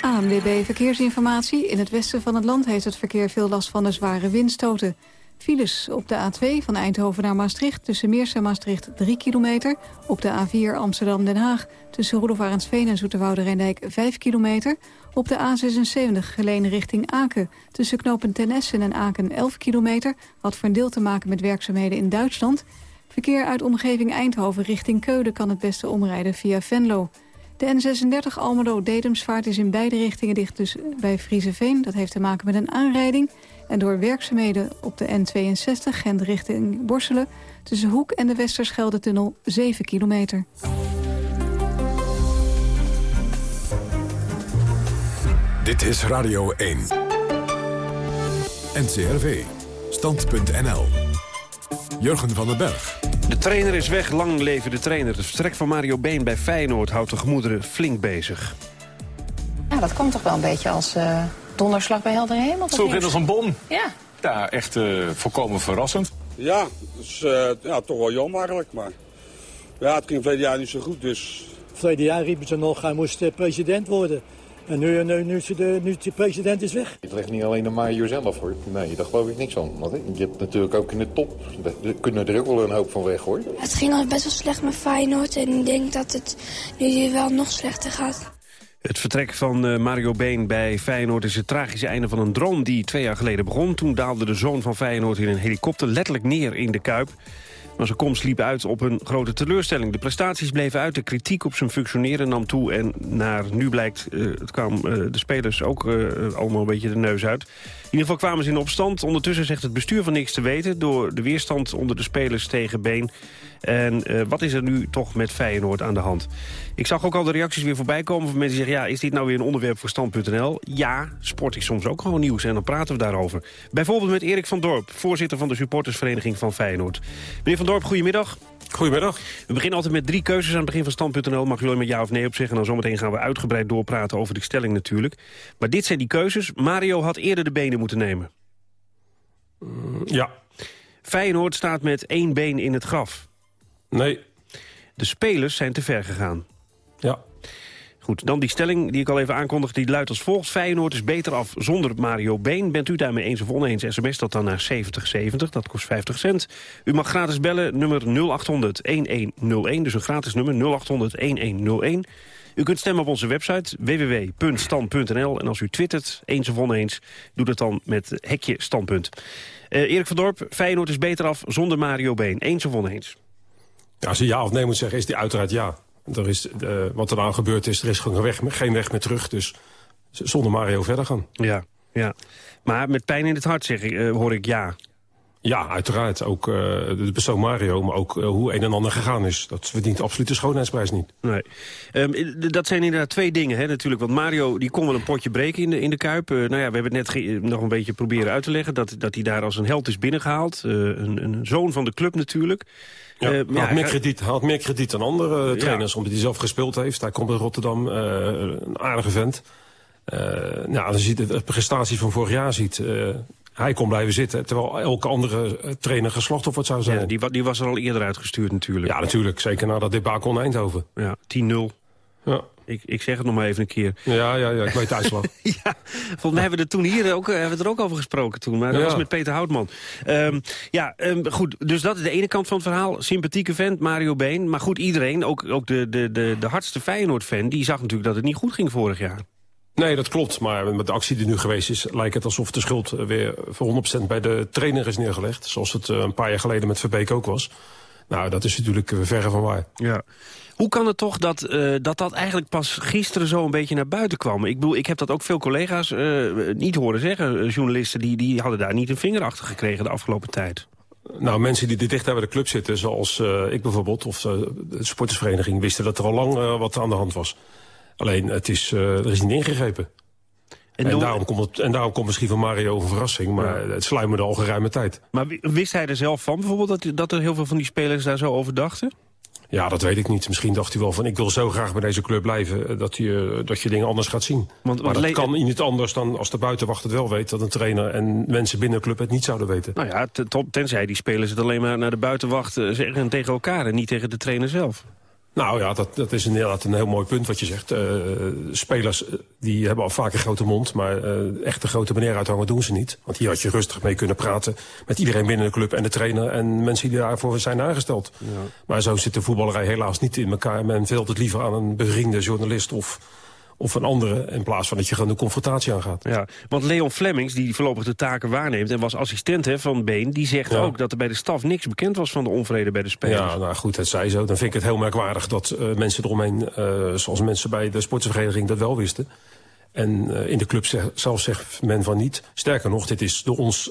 [SPEAKER 22] ANWB Verkeersinformatie. In het westen van het land heeft het verkeer veel last van de zware windstoten. Files op de A2 van Eindhoven naar Maastricht tussen Meers en Maastricht 3 kilometer. Op de A4 Amsterdam-Den Haag tussen Roelof en Zoeterwoude Rijndijk 5 kilometer. Op de A76 geleen richting Aken tussen knopen Ten Essen en Aken 11 kilometer. Wat voor een deel te maken met werkzaamheden in Duitsland. Verkeer uit omgeving Eindhoven richting Keulen kan het beste omrijden via Venlo. De N36 Almelo-Dedemsvaart is in beide richtingen dicht dus bij Frieseveen. Dat heeft te maken met een aanrijding. En door werkzaamheden op de N62 Gent richting Borselen... tussen Hoek en de Westerschelde-tunnel 7 kilometer.
[SPEAKER 1] Dit is Radio 1. NCRV. Stand.nl. Jurgen van den Berg.
[SPEAKER 13] De trainer is weg, lang leven de trainer. Het vertrek van Mario Been bij Feyenoord houdt de gemoederen flink bezig.
[SPEAKER 23] Ja, dat komt toch wel een beetje als uh, donderslag bij helder hemel.
[SPEAKER 24] Zo in als een bom.
[SPEAKER 23] Ja.
[SPEAKER 24] Ja, echt uh, volkomen verrassend.
[SPEAKER 25] Ja, dus, uh, ja, toch wel jammer eigenlijk. Maar ja, het ging verleden jaar niet zo goed, dus...
[SPEAKER 26] Verleden jaar riepen ze nog, hij moest president worden. En nu, nu, nu, de, nu de president is weg.
[SPEAKER 27] Het ligt niet alleen aan Mario zelf hoor. Nee, daar geloof ik niks van. Want je hebt natuurlijk ook in de top, er kunnen er ook wel een hoop van weg hoor.
[SPEAKER 28] Het ging al best wel slecht met Feyenoord en ik denk dat het nu wel nog slechter gaat.
[SPEAKER 13] Het vertrek van uh, Mario Been bij Feyenoord is het tragische einde van een droom die twee jaar geleden begon. Toen daalde de zoon van Feyenoord in een helikopter letterlijk neer in de Kuip. Maar zijn komst liep uit op een grote teleurstelling. De prestaties bleven uit, de kritiek op zijn functioneren nam toe... en naar nu blijkt, uh, het kwam uh, de spelers ook uh, allemaal een beetje de neus uit. In ieder geval kwamen ze in opstand. Ondertussen zegt het bestuur van niks te weten... door de weerstand onder de spelers tegen Been. En uh, wat is er nu toch met Feyenoord aan de hand? Ik zag ook al de reacties weer voorbij komen van mensen die zeggen... ja, is dit nou weer een onderwerp voor Stand.nl? Ja, sport is soms ook gewoon nieuws en dan praten we daarover. Bijvoorbeeld met Erik van Dorp, voorzitter van de supportersvereniging van Feyenoord. Meneer van Dorp, goedemiddag.
[SPEAKER 25] Goedemiddag.
[SPEAKER 13] We beginnen altijd met drie keuzes aan het begin van Stand.nl. Mag jullie met ja of nee op zeggen. En dan zometeen gaan we uitgebreid doorpraten over de stelling natuurlijk. Maar dit zijn die keuzes. Mario had eerder de benen moeten nemen.
[SPEAKER 25] Mm, ja.
[SPEAKER 13] Feyenoord staat met één been in het graf.
[SPEAKER 25] Nee.
[SPEAKER 13] De spelers zijn te ver gegaan.
[SPEAKER 25] Ja.
[SPEAKER 13] Goed, dan die stelling die ik al even aankondigde, die luidt als volgt. Feyenoord is beter af zonder Mario Been. Bent u daarmee eens of oneens, sms dat dan naar 7070, dat kost 50 cent. U mag gratis bellen, nummer 0800-1101, dus een gratis nummer 0800-1101. U kunt stemmen op onze website www.stand.nl. En als u twittert, eens of oneens, doe dat dan met hekje standpunt. Uh, Erik van Dorp, Feyenoord is beter af zonder Mario Been. Eens of oneens?
[SPEAKER 29] Als je ja of nee moet zeggen, is die uiteraard ja. Er is, uh, wat er nou gebeurd is, er is gewoon weg, geen weg meer terug. Dus zonder Mario verder gaan.
[SPEAKER 13] Ja, ja. Maar met pijn in het hart zeg ik, uh, hoor ik ja.
[SPEAKER 29] Ja, uiteraard. Ook uh, de persoon Mario, maar ook uh, hoe een en ander gegaan is. Dat verdient absoluut de schoonheidsprijs niet.
[SPEAKER 13] Nee. Um, dat zijn inderdaad twee dingen hè, natuurlijk. Want Mario die kon wel een potje breken in de, in de Kuip. Uh, nou ja, we hebben het net nog een beetje proberen uit te leggen... dat, dat hij daar als een held is binnengehaald. een, een zoon van de club natuurlijk.
[SPEAKER 29] Ja, hij, had meer krediet, had meer krediet dan andere ja. trainers, omdat hij zelf gespeeld heeft. Hij komt uit Rotterdam, een aardige vent. nou, als je de prestatie van vorig jaar ziet hij kon blijven zitten. Terwijl elke andere trainer geslachtofferd zou zijn.
[SPEAKER 13] Ja, die, die, was er al eerder uitgestuurd natuurlijk.
[SPEAKER 29] Ja, natuurlijk. Zeker na dat debacle in Eindhoven.
[SPEAKER 13] Ja, 10-0.
[SPEAKER 29] Ja.
[SPEAKER 13] Ik, ik zeg het nog maar even een keer.
[SPEAKER 29] Ja, ja, ja ik weet uitslag.
[SPEAKER 13] ja, volgens mij hebben we er toen hier ook, hebben we er ook over gesproken toen. Maar dat ja. was met Peter Houtman. Um, ja, um, goed. Dus dat is de ene kant van het verhaal. Sympathieke vent, Mario Been. Maar goed, iedereen, ook, ook de, de, de, de hardste Feyenoord-fan... die zag natuurlijk dat het niet goed ging vorig jaar.
[SPEAKER 29] Nee, dat klopt. Maar met de actie die nu geweest is... lijkt het alsof de schuld weer voor 100% bij de trainer is neergelegd. Zoals het een paar jaar geleden met Verbeek ook was. Nou, dat is natuurlijk verre van waar.
[SPEAKER 13] Ja. Hoe kan het toch dat, uh, dat dat eigenlijk pas gisteren zo een beetje naar buiten kwam? Ik bedoel, ik heb dat ook veel collega's uh, niet horen zeggen. Journalisten die, die hadden daar niet een vinger achter gekregen de afgelopen tijd.
[SPEAKER 29] Nou, mensen die dicht bij de club zitten, zoals uh, ik bijvoorbeeld... of de sportersvereniging, wisten dat er al lang wat aan de hand was. Alleen, het is, er is niet ingegrepen. En, en, daarom komt het, en daarom komt misschien van Mario een verrassing. Maar ja. het sluimerde al geruime tijd.
[SPEAKER 13] Maar wist hij er zelf van bijvoorbeeld dat, dat er heel veel van die spelers daar zo over dachten?
[SPEAKER 29] Ja, dat weet ik niet. Misschien dacht hij wel van ik wil zo graag bij deze club blijven... dat je, dat je dingen anders gaat zien. Want, maar dat kan niet anders dan als de buitenwacht het wel weet... dat een trainer en mensen binnen de club het niet zouden weten.
[SPEAKER 13] Nou ja, tenzij die spelers het alleen maar naar de buitenwacht zeggen tegen elkaar... en niet tegen de trainer zelf.
[SPEAKER 29] Nou ja, dat, dat is inderdaad een heel mooi punt wat je zegt. Uh, spelers die hebben al vaak een grote mond, maar uh, echt de grote meneer uithangen doen ze niet. Want hier had je rustig mee kunnen praten met iedereen binnen de club en de trainer en mensen die daarvoor zijn aangesteld. Ja. Maar zo zit de voetballerij helaas niet in elkaar. Men veelt het liever aan een bevriende journalist of of een andere, in plaats van dat je gewoon de confrontatie aangaat.
[SPEAKER 13] Ja, want Leon Flemings, die voorlopig de taken waarneemt... en was assistent hè, van Been, die zegt ja. ook dat er bij de staf niks bekend was... van de onvrede bij de spelers.
[SPEAKER 29] Ja, nou goed, het zij zo. Dan vind ik het heel merkwaardig dat uh, mensen eromheen... Uh, zoals mensen bij de sportvereniging dat wel wisten... En uh, in de club zelf zegt men van niet. Sterker nog, dit is door ons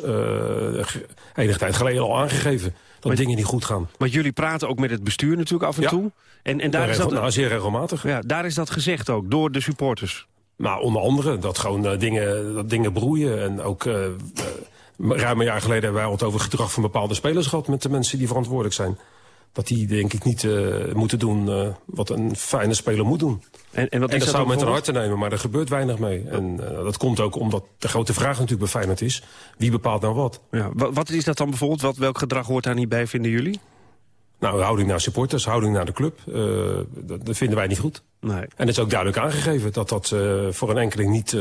[SPEAKER 29] enige tijd geleden al aangegeven. Dat maar, dingen niet goed gaan.
[SPEAKER 13] Want jullie praten ook met het bestuur natuurlijk af en
[SPEAKER 29] ja.
[SPEAKER 13] toe. En, en daar is dat,
[SPEAKER 29] nou, zeer regelmatig.
[SPEAKER 13] Ja, daar is dat gezegd ook, door de supporters.
[SPEAKER 29] Nou, onder andere dat gewoon uh, dingen, dat dingen broeien. En ook uh, ruim een jaar geleden hebben wij het over gedrag van bepaalde spelers gehad... met de mensen die verantwoordelijk zijn dat die denk ik niet uh, moeten doen wat een fijne speler moet doen.
[SPEAKER 13] En, en, wat
[SPEAKER 29] en dat, dat zou met een hart te nemen, maar er gebeurt weinig mee. En dat komt ook omdat de grote vraag natuurlijk bij Feyenoord is... wie bepaalt nou wat?
[SPEAKER 13] Ja, wat, wat is dat dan bijvoorbeeld? Wat, welk gedrag hoort daar niet bij, vinden jullie?
[SPEAKER 29] Nou, houding naar supporters, houding naar de club. dat, dat, vinden wij niet goed.
[SPEAKER 13] Nee.
[SPEAKER 29] En het is ook duidelijk aangegeven dat dat voor een enkeling niet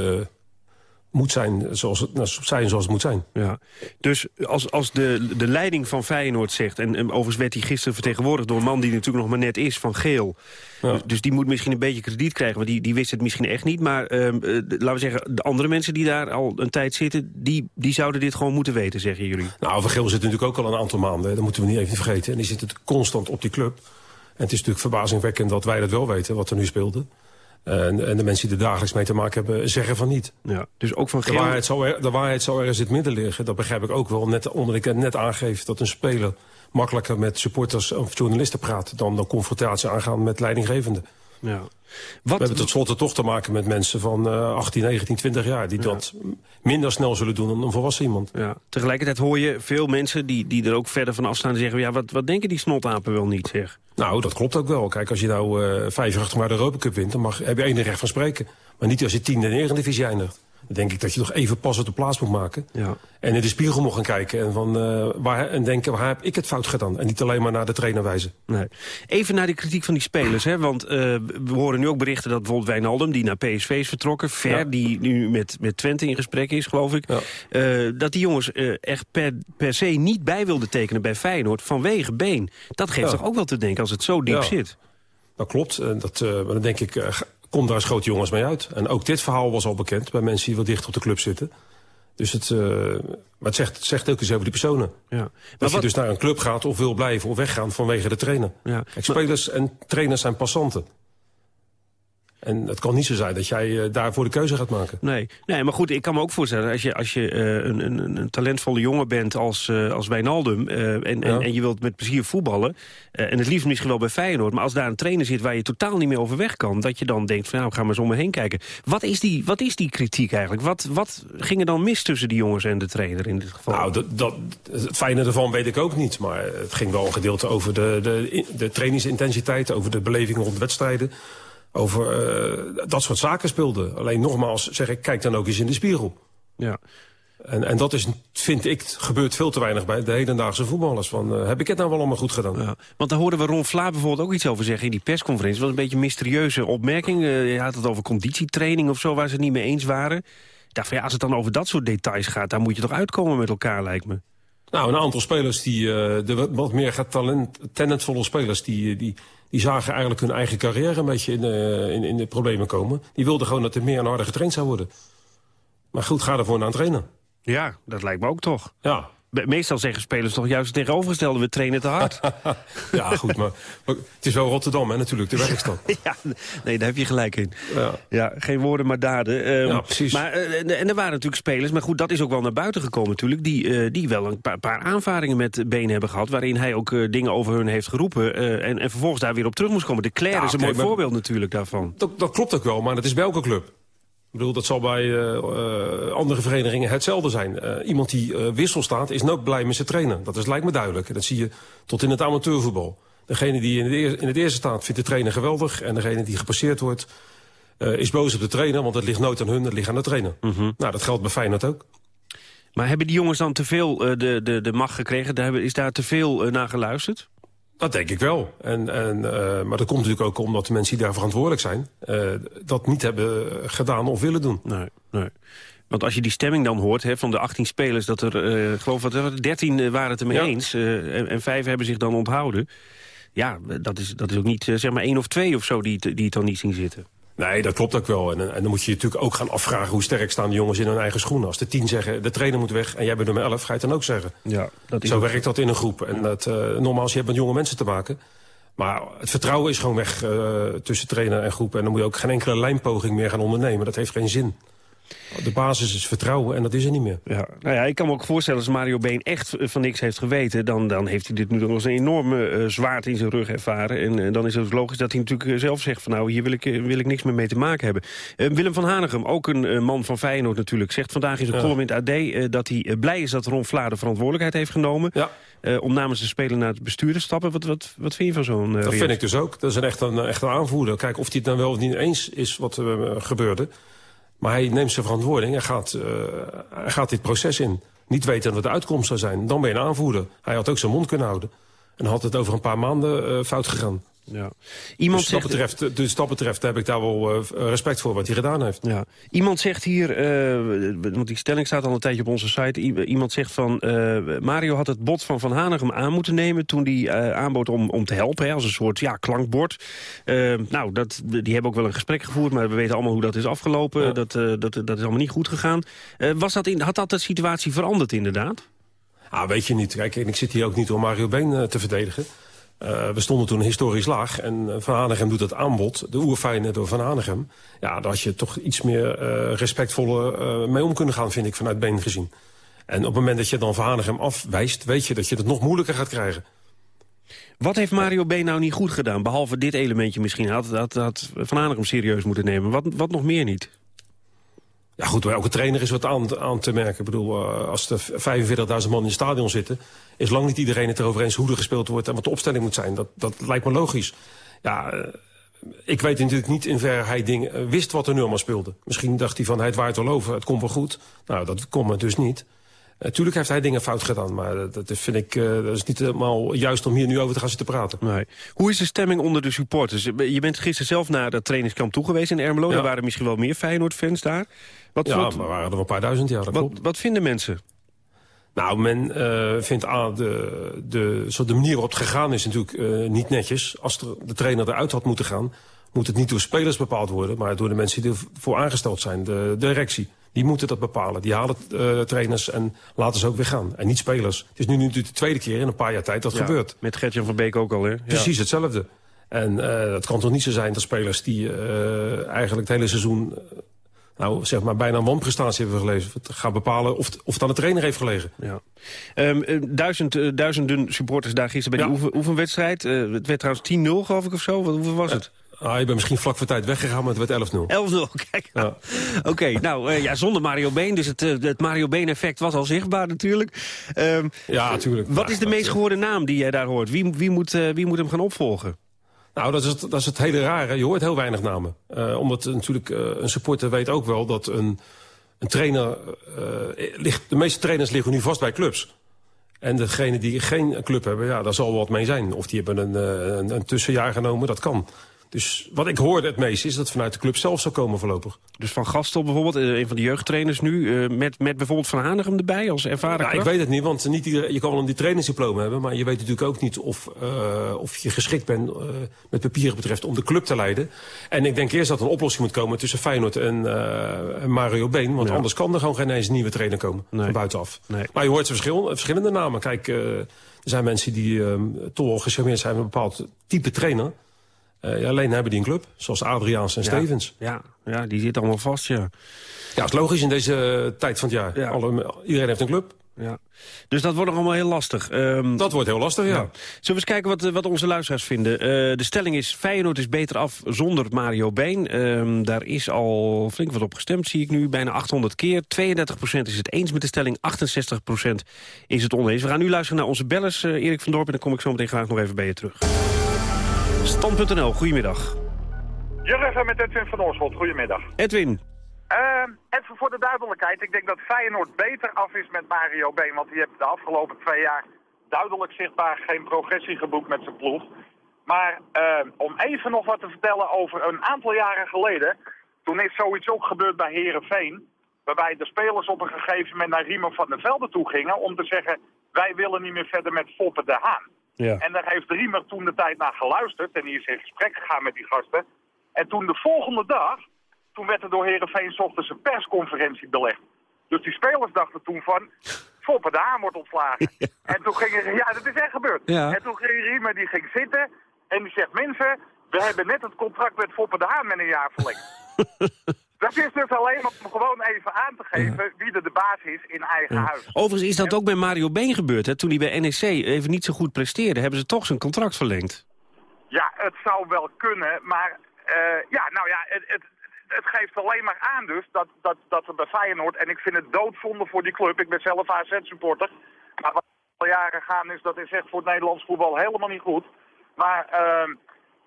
[SPEAKER 29] moet zijn zoals het, nou, zijn zoals het moet zijn.
[SPEAKER 13] Ja. Dus als, als de, de leiding van Feyenoord zegt... En, en overigens werd hij gisteren vertegenwoordigd door een man die natuurlijk nog maar net is, van Geel. Ja. Dus, dus, die moet misschien een beetje krediet krijgen, want die, die wist het misschien echt niet. Maar um, uh, laten we zeggen, de andere mensen die daar al een tijd zitten... die, die zouden dit gewoon moeten weten, zeggen jullie.
[SPEAKER 29] Nou, van Geel zit natuurlijk ook al een aantal maanden. Dat moeten we niet even vergeten. En die zit constant op die club. En het is natuurlijk verbazingwekkend dat wij dat wel weten, wat er nu speelde. En, en, de mensen die er dagelijks mee te maken hebben, zeggen van niet.
[SPEAKER 13] Ja, dus ook van
[SPEAKER 29] de, waarheid zou er, de waarheid zou ergens in het midden liggen. Dat begrijp ik ook wel. Net onder ik net aangeef dat een speler makkelijker met supporters of journalisten praat... dan de confrontatie aangaan met leidinggevenden.
[SPEAKER 13] Ja.
[SPEAKER 29] Wat... We hebben tenslotte toch te maken met mensen van uh, 18, 19, 20 jaar... die ja. dat minder snel zullen doen dan een volwassen iemand.
[SPEAKER 13] Ja. Tegelijkertijd hoor je veel mensen die, die er ook verder van afstaan... en zeggen, ja, wat, wat denken die snotapen wel niet, zeg?
[SPEAKER 29] Nou, dat klopt ook wel. Kijk, als je nou uh, vijf jaar achter maar de Europa Cup wint... dan mag, heb je één recht van spreken. Maar niet als je tiende in de Eredivisie eindigt. Dan denk ik dat je toch even pas op de plaats moet maken.
[SPEAKER 13] Ja.
[SPEAKER 29] En in de spiegel moet gaan kijken en, van, uh, waar, en denken, waar heb ik het fout gedaan? En niet alleen maar naar de trainer wijzen.
[SPEAKER 13] Nee. Even naar die kritiek van die spelers. Hè? Want uh, we horen nu ook berichten dat bijvoorbeeld Wijnaldum... die naar PSV is vertrokken, Ver, ja. die nu met, met Twente in gesprek is, geloof ik... Ja. Uh, dat die jongens echt per, per se niet bij wilden tekenen bij Feyenoord... vanwege Been. Dat geeft toch ook wel te denken als het zo diep zit?
[SPEAKER 29] Dat klopt. Dat, uh, maar dan denk ik, uh, kom daar als grote jongens mee uit. En ook dit verhaal was al bekend bij mensen die wat dicht op de club zitten. Dus het, uh, maar het zegt, het zegt ook iets over die personen.
[SPEAKER 13] Ja.
[SPEAKER 29] Dat je dus naar een club gaat of wil blijven of weggaan vanwege de trainer.
[SPEAKER 13] Ja.
[SPEAKER 29] Spelers en trainers zijn passanten. En het kan niet zo zijn dat jij eh, daarvoor de keuze gaat maken.
[SPEAKER 13] Nee, nee, maar goed, ik kan me ook voorstellen... als je, als je eh, een, een, een talentvolle jongen bent als, eh, als Wijnaldum... en, en,
[SPEAKER 29] Ja.
[SPEAKER 13] en je wilt met plezier voetballen... en het liefst misschien wel bij Feyenoord... maar als daar een trainer zit waar je totaal niet meer over weg kan... dat je dan denkt van nou, ga maar eens om me heen kijken. Wat is die, wat is die kritiek eigenlijk? Wat, wat ging er dan mis tussen die jongens en de trainer in dit geval?
[SPEAKER 29] Nou, dat, dat, het fijne ervan weet ik ook niet. Maar het ging wel een gedeelte over de, de, de trainingsintensiteit... over de beleving rond wedstrijden. Over eh, dat soort zaken speelden. Alleen nogmaals zeg ik, kijk dan ook eens in de spiegel.
[SPEAKER 13] Ja.
[SPEAKER 29] En, en dat is, vind ik, gebeurt veel te weinig bij de hedendaagse voetballers. Van, eh, heb ik het nou wel allemaal goed gedaan?
[SPEAKER 13] Ja, want daar hoorden we Ron Vlaar bijvoorbeeld ook iets over zeggen in die persconferentie. Dat was een beetje een mysterieuze opmerking. Eh, je had het over conditietraining of zo, waar ze het niet mee eens waren. Ik dacht van ja, als het dan over dat soort details gaat... dan moet je toch uitkomen met elkaar, lijkt me.
[SPEAKER 29] Nou, een aantal spelers, die, de wat- wat meer talent, talentvolle spelers... Die, die, die zagen eigenlijk hun eigen carrière een beetje in, eh, in, in de problemen komen. Die wilden gewoon dat er meer en harder getraind zou worden. Maar goed, ga ervoor naar een trainer.
[SPEAKER 13] Ja, dat lijkt me ook toch.
[SPEAKER 29] Ja.
[SPEAKER 13] Meestal zeggen spelers toch juist het tegenovergestelde... we trainen te hard.
[SPEAKER 29] Ja, goed, maar, maar het is wel Rotterdam, hè, natuurlijk, de werkstad.
[SPEAKER 13] ja, nee, daar heb je gelijk in.
[SPEAKER 29] Ja.
[SPEAKER 13] Ja, geen woorden, maar daden. Ehm,
[SPEAKER 29] Ja, precies.
[SPEAKER 13] Maar, eh, en, er waren natuurlijk spelers, maar goed, dat is ook wel naar buiten gekomen natuurlijk... die, eh, die wel een paar, paar aanvaringen met benen hebben gehad... waarin hij ook eh, dingen over hun heeft geroepen... en, en vervolgens daar weer op terug moest komen. De Claire
[SPEAKER 29] Ja,
[SPEAKER 13] is een mooi
[SPEAKER 29] maar-
[SPEAKER 13] voorbeeld natuurlijk daarvan.
[SPEAKER 29] Dat, dat klopt ook wel, maar dat is bij elke club. Ik bedoel, dat zal bij eh, eh, andere verenigingen hetzelfde zijn. Eh, iemand die eh, wissel staat, is nooit blij met zijn trainer. Dat is, lijkt me duidelijk. En dat zie je tot in het amateurvoetbal. Degene die in het, eer- in het eerste staat, vindt de trainer geweldig. En degene die gepasseerd wordt, is boos op de trainer. Want het ligt nooit aan hun, het ligt aan de trainer. Nou, dat geldt bij Feyenoord ook.
[SPEAKER 13] Maar hebben die jongens dan te veel de, de, de macht gekregen? Daar hebben- Is daar te veel naar geluisterd?
[SPEAKER 29] Dat denk ik wel. En, en, eh, maar dat komt natuurlijk ook omdat de mensen die daar verantwoordelijk zijn... eh, dat niet hebben gedaan of willen doen.
[SPEAKER 13] Nee, nee. Want als je die stemming dan hoort hè, van de 18 spelers... dat er, eh, ik geloof wat, er 13 waren het ermee
[SPEAKER 29] Ja.
[SPEAKER 13] eens en, en vijf hebben zich dan onthouden. Ja, dat is, dat is ook niet zeg maar één of twee of zo die, die het dan niet zien zitten.
[SPEAKER 29] Nee, dat klopt ook wel. En, en dan moet je je natuurlijk ook gaan afvragen... hoe sterk staan de jongens in hun eigen schoenen. Als de tien zeggen, de trainer moet weg en jij bent nummer elf... ga je het dan ook zeggen.
[SPEAKER 13] Ja, dat
[SPEAKER 29] Zo
[SPEAKER 13] ook-
[SPEAKER 29] werkt dat in een groep. En dat, eh nogmaals, je hebt met jonge mensen te maken. Maar het vertrouwen is gewoon weg eh, tussen trainer en groep. En dan moet je ook geen enkele lijnpoging meer gaan ondernemen. Dat heeft geen zin. De basis is vertrouwen en dat is er niet meer.
[SPEAKER 13] Ja, nou ja, ik kan me ook voorstellen als Mario Been echt van niks heeft geweten... dan, dan heeft hij dit nu nog eens een enorme eh, zwaard in zijn rug ervaren. En eh, dan is het logisch dat hij natuurlijk eh, zelf zegt... van nou, hier wil ik, wil ik niks meer mee te maken hebben. Willem van Hanegem, ook een man van Feyenoord natuurlijk... zegt vandaag in zijn
[SPEAKER 29] Ja.
[SPEAKER 13] column in het AD dat hij blij is... dat Ron Vlaar de verantwoordelijkheid heeft genomen... eh, om namens de speler naar het bestuur te stappen. Wat, wat, wat vind je van zo'n
[SPEAKER 29] Dat vind ik dus ook. Dat is een echt een, echt een aanvoerder. Kijk, of hij het dan wel of niet eens is wat er gebeurde. Maar hij neemt zijn verantwoording en gaat, hij gaat dit proces in. Niet weten wat de uitkomst zou zijn. Dan ben je een aanvoerder. Hij had ook zijn mond kunnen houden. En had het over een paar maanden eh, fout gegaan.
[SPEAKER 13] Ja. Iemand
[SPEAKER 29] dus, dat
[SPEAKER 13] zegt-
[SPEAKER 29] betreft, dus dat betreft heb ik daar wel eh, respect voor wat hij gedaan heeft.
[SPEAKER 13] Ja. Iemand zegt hier, eh, want die stelling staat al een tijdje op onze site... Iemand zegt van, eh, Mario had het bod van Van Hanegem aan moeten nemen... toen hij eh, aanbood om, om te helpen, hè, als een soort ja, klankbord. Nou, dat, die hebben ook wel een gesprek gevoerd... maar we weten allemaal hoe dat is afgelopen. Dat, dat, dat is allemaal niet goed gegaan. Was dat in, had dat de situatie veranderd inderdaad?
[SPEAKER 29] Ah, weet je niet. Kijk, ik zit hier ook niet om Mario Been te verdedigen. Eh, we stonden toen historisch laag en eh, Van Hanegem doet dat aanbod, de oerfijne door Van Hanegem. Ja, daar had je toch iets meer eh, respectvoller mee om kunnen gaan, vind ik, vanuit Been gezien. En op het moment dat je dan Van Hanegem afwijst, weet je dat je het nog moeilijker gaat krijgen.
[SPEAKER 13] Wat heeft Mario B. nou niet goed gedaan? Behalve dit elementje misschien. Had, had, had Van Hanegem serieus moeten nemen. Wat, wat nog meer niet?
[SPEAKER 29] Ja goed, bij elke trainer is wat aan, te merken. Ik bedoel, eh, als er 45.000 man in het stadion zitten... is lang niet iedereen het erover eens hoe er gespeeld wordt... en wat de opstelling moet zijn. Dat, dat lijkt me logisch. Ja, eh, ik weet natuurlijk niet in ver hij dingen, eh, wist wat er nu allemaal speelde. Misschien dacht hij van, hij het waait wel over, het komt wel goed. Nou, dat komt het dus niet. Natuurlijk heeft hij dingen fout gedaan, maar dat, dat vind ik, eh, dat is niet helemaal juist om hier nu over te gaan zitten praten.
[SPEAKER 13] Nee. Hoe is de stemming onder de supporters? Je bent gisteren zelf naar dat trainingskamp toe geweest in Ermelo.
[SPEAKER 29] Ja.
[SPEAKER 13] Er waren misschien wel meer Feyenoord-fans daar. Wat,
[SPEAKER 29] ja,
[SPEAKER 13] wat,
[SPEAKER 29] maar waren er wel een paar duizend, ja, dat
[SPEAKER 13] wat, wat vinden mensen?
[SPEAKER 29] Nou, men eh, vindt aan de, de, zo de manier waarop het gegaan is natuurlijk eh, niet netjes. Als de, de trainer eruit had moeten gaan... moet het niet door spelers bepaald worden... maar door de mensen die ervoor aangesteld zijn, de, de directie. Die moeten dat bepalen. Die halen uh, trainers en laten ze ook weer gaan. En niet spelers. Het is nu, nu de tweede keer in een paar jaar tijd dat
[SPEAKER 13] Ja,
[SPEAKER 29] gebeurt.
[SPEAKER 13] Met Gertjan van Beek ook al, hè?
[SPEAKER 29] Precies hetzelfde. En uh, het kan toch niet zo zijn dat spelers die uh, eigenlijk het hele seizoen... nou, zeg maar, bijna een wanprestatie hebben geleverd... gaan bepalen of, of het aan de trainer heeft gelegen.
[SPEAKER 13] Ja. Um, duizend, duizenden supporters daar gisteren bij die oefen, oefenwedstrijd. het werd trouwens 10-0, geloof ik, of zo. Wat, hoeveel was het?
[SPEAKER 29] Ah, je bent misschien vlak voor tijd weggegaan, maar het werd 11-0.
[SPEAKER 13] 11-0, kijk. Ja. Oké, okay, nou uh, ja, zonder Mario Been. Dus het, uh, het Mario Been-effect was al zichtbaar natuurlijk. Um,
[SPEAKER 29] ja, natuurlijk.
[SPEAKER 13] Wat
[SPEAKER 29] ja,
[SPEAKER 13] is de meest gehoorde naam die jij daar hoort? Wie, wie, moet, uh, wie moet hem gaan opvolgen?
[SPEAKER 29] Nou, dat is, het, dat is het hele rare. Je hoort heel weinig namen. omdat natuurlijk een supporter weet ook wel dat een, een trainer... ligt, de meeste trainers liggen nu vast bij clubs. En degene die geen club hebben, ja, daar zal wat mee zijn. Of die hebben een, een, een tussenjaar genomen, dat kan. Dus wat ik hoorde het meest is dat het vanuit de club zelf zou komen voorlopig.
[SPEAKER 13] Dus Van Gastel bijvoorbeeld, een van de jeugdtrainers nu... Uh, met, met bijvoorbeeld Van Hanegem erbij als ervaren
[SPEAKER 29] ja, Ik weet het niet, want niet iedereen, je kan wel een die trainingsdiploma hebben... maar je weet natuurlijk ook niet of, uh, of je geschikt bent uh, met papieren betreft om de club te leiden. En ik denk eerst dat er een oplossing moet komen tussen Feyenoord en, Mario Been. Want ja. anders kan er gewoon geen eens een nieuwe trainer komen nee. van buitenaf. Nee. Maar je hoort verschil, verschillende namen. Kijk, er zijn mensen die toch wel gecharmeerd zijn met een bepaald type trainer... Uh, ja, alleen hebben die een club, zoals Adriaans en
[SPEAKER 13] ja,
[SPEAKER 29] Stevens.
[SPEAKER 13] Ja, ja, die zit allemaal vast, ja.
[SPEAKER 29] Ja, het is logisch in deze uh, tijd van het jaar. Ja. Alle, iedereen heeft een club.
[SPEAKER 13] Ja. Dus dat wordt nog allemaal heel lastig. Um,
[SPEAKER 29] dat wordt heel lastig, ja. ja.
[SPEAKER 13] Zullen we eens kijken wat, wat onze luisteraars vinden. Uh, de stelling is, Feyenoord is beter af zonder Mario Been. Um, daar is al flink wat op gestemd, zie ik nu. Bijna 800 keer. 32% is het eens met de stelling, 68% is het oneens. We gaan nu luisteren naar onze bellers, Erik van Dorp. En dan kom ik zo meteen graag nog even bij je terug. Stand.nl, goedemiddag.
[SPEAKER 20] Jurgen met Edwin van Oorschot, goedemiddag.
[SPEAKER 13] Edwin.
[SPEAKER 20] Uh, even voor de duidelijkheid, ik denk dat Feyenoord beter af is met Mario Been, want die heeft de afgelopen twee jaar duidelijk zichtbaar geen progressie geboekt met zijn ploeg. Maar uh, om even nog wat te vertellen over een aantal jaren geleden, toen is zoiets ook gebeurd bij Herenveen, waarbij de spelers op een gegeven moment naar Riemer van der Velde toe gingen om te zeggen, wij willen niet meer verder met Foppe de Haan.
[SPEAKER 13] Ja.
[SPEAKER 20] En daar heeft Riemer toen de tijd naar geluisterd en die is in gesprek gegaan met die gasten. En toen de volgende dag, toen werd er door Heerenveen ochtends een persconferentie belegd. Dus die spelers dachten toen van, Foppe de Haan wordt ontslagen. Ja. En toen ging er, ja dat is echt gebeurd.
[SPEAKER 13] Ja.
[SPEAKER 20] En toen ging Riemer, die ging zitten en die zegt, mensen, we hebben net het contract met Foppe de Haan met een jaar verlengd. Dat is dus alleen om gewoon even aan te geven wie er de baas is in eigen
[SPEAKER 13] ja.
[SPEAKER 20] huis.
[SPEAKER 13] Overigens is dat ook bij Mario Been gebeurd. Hè? Toen hij bij NEC even niet zo goed presteerde, hebben ze toch zijn contract verlengd.
[SPEAKER 20] Ja, het zou wel kunnen, maar uh, ja, nou ja, het, het, het, geeft alleen maar aan dus dat, dat, dat er bij Feyenoord, en ik vind het doodzonde voor die club, ik ben zelf AZ-supporter, maar wat al jaren gaan is, dat is echt voor het Nederlands voetbal helemaal niet goed. Maar uh,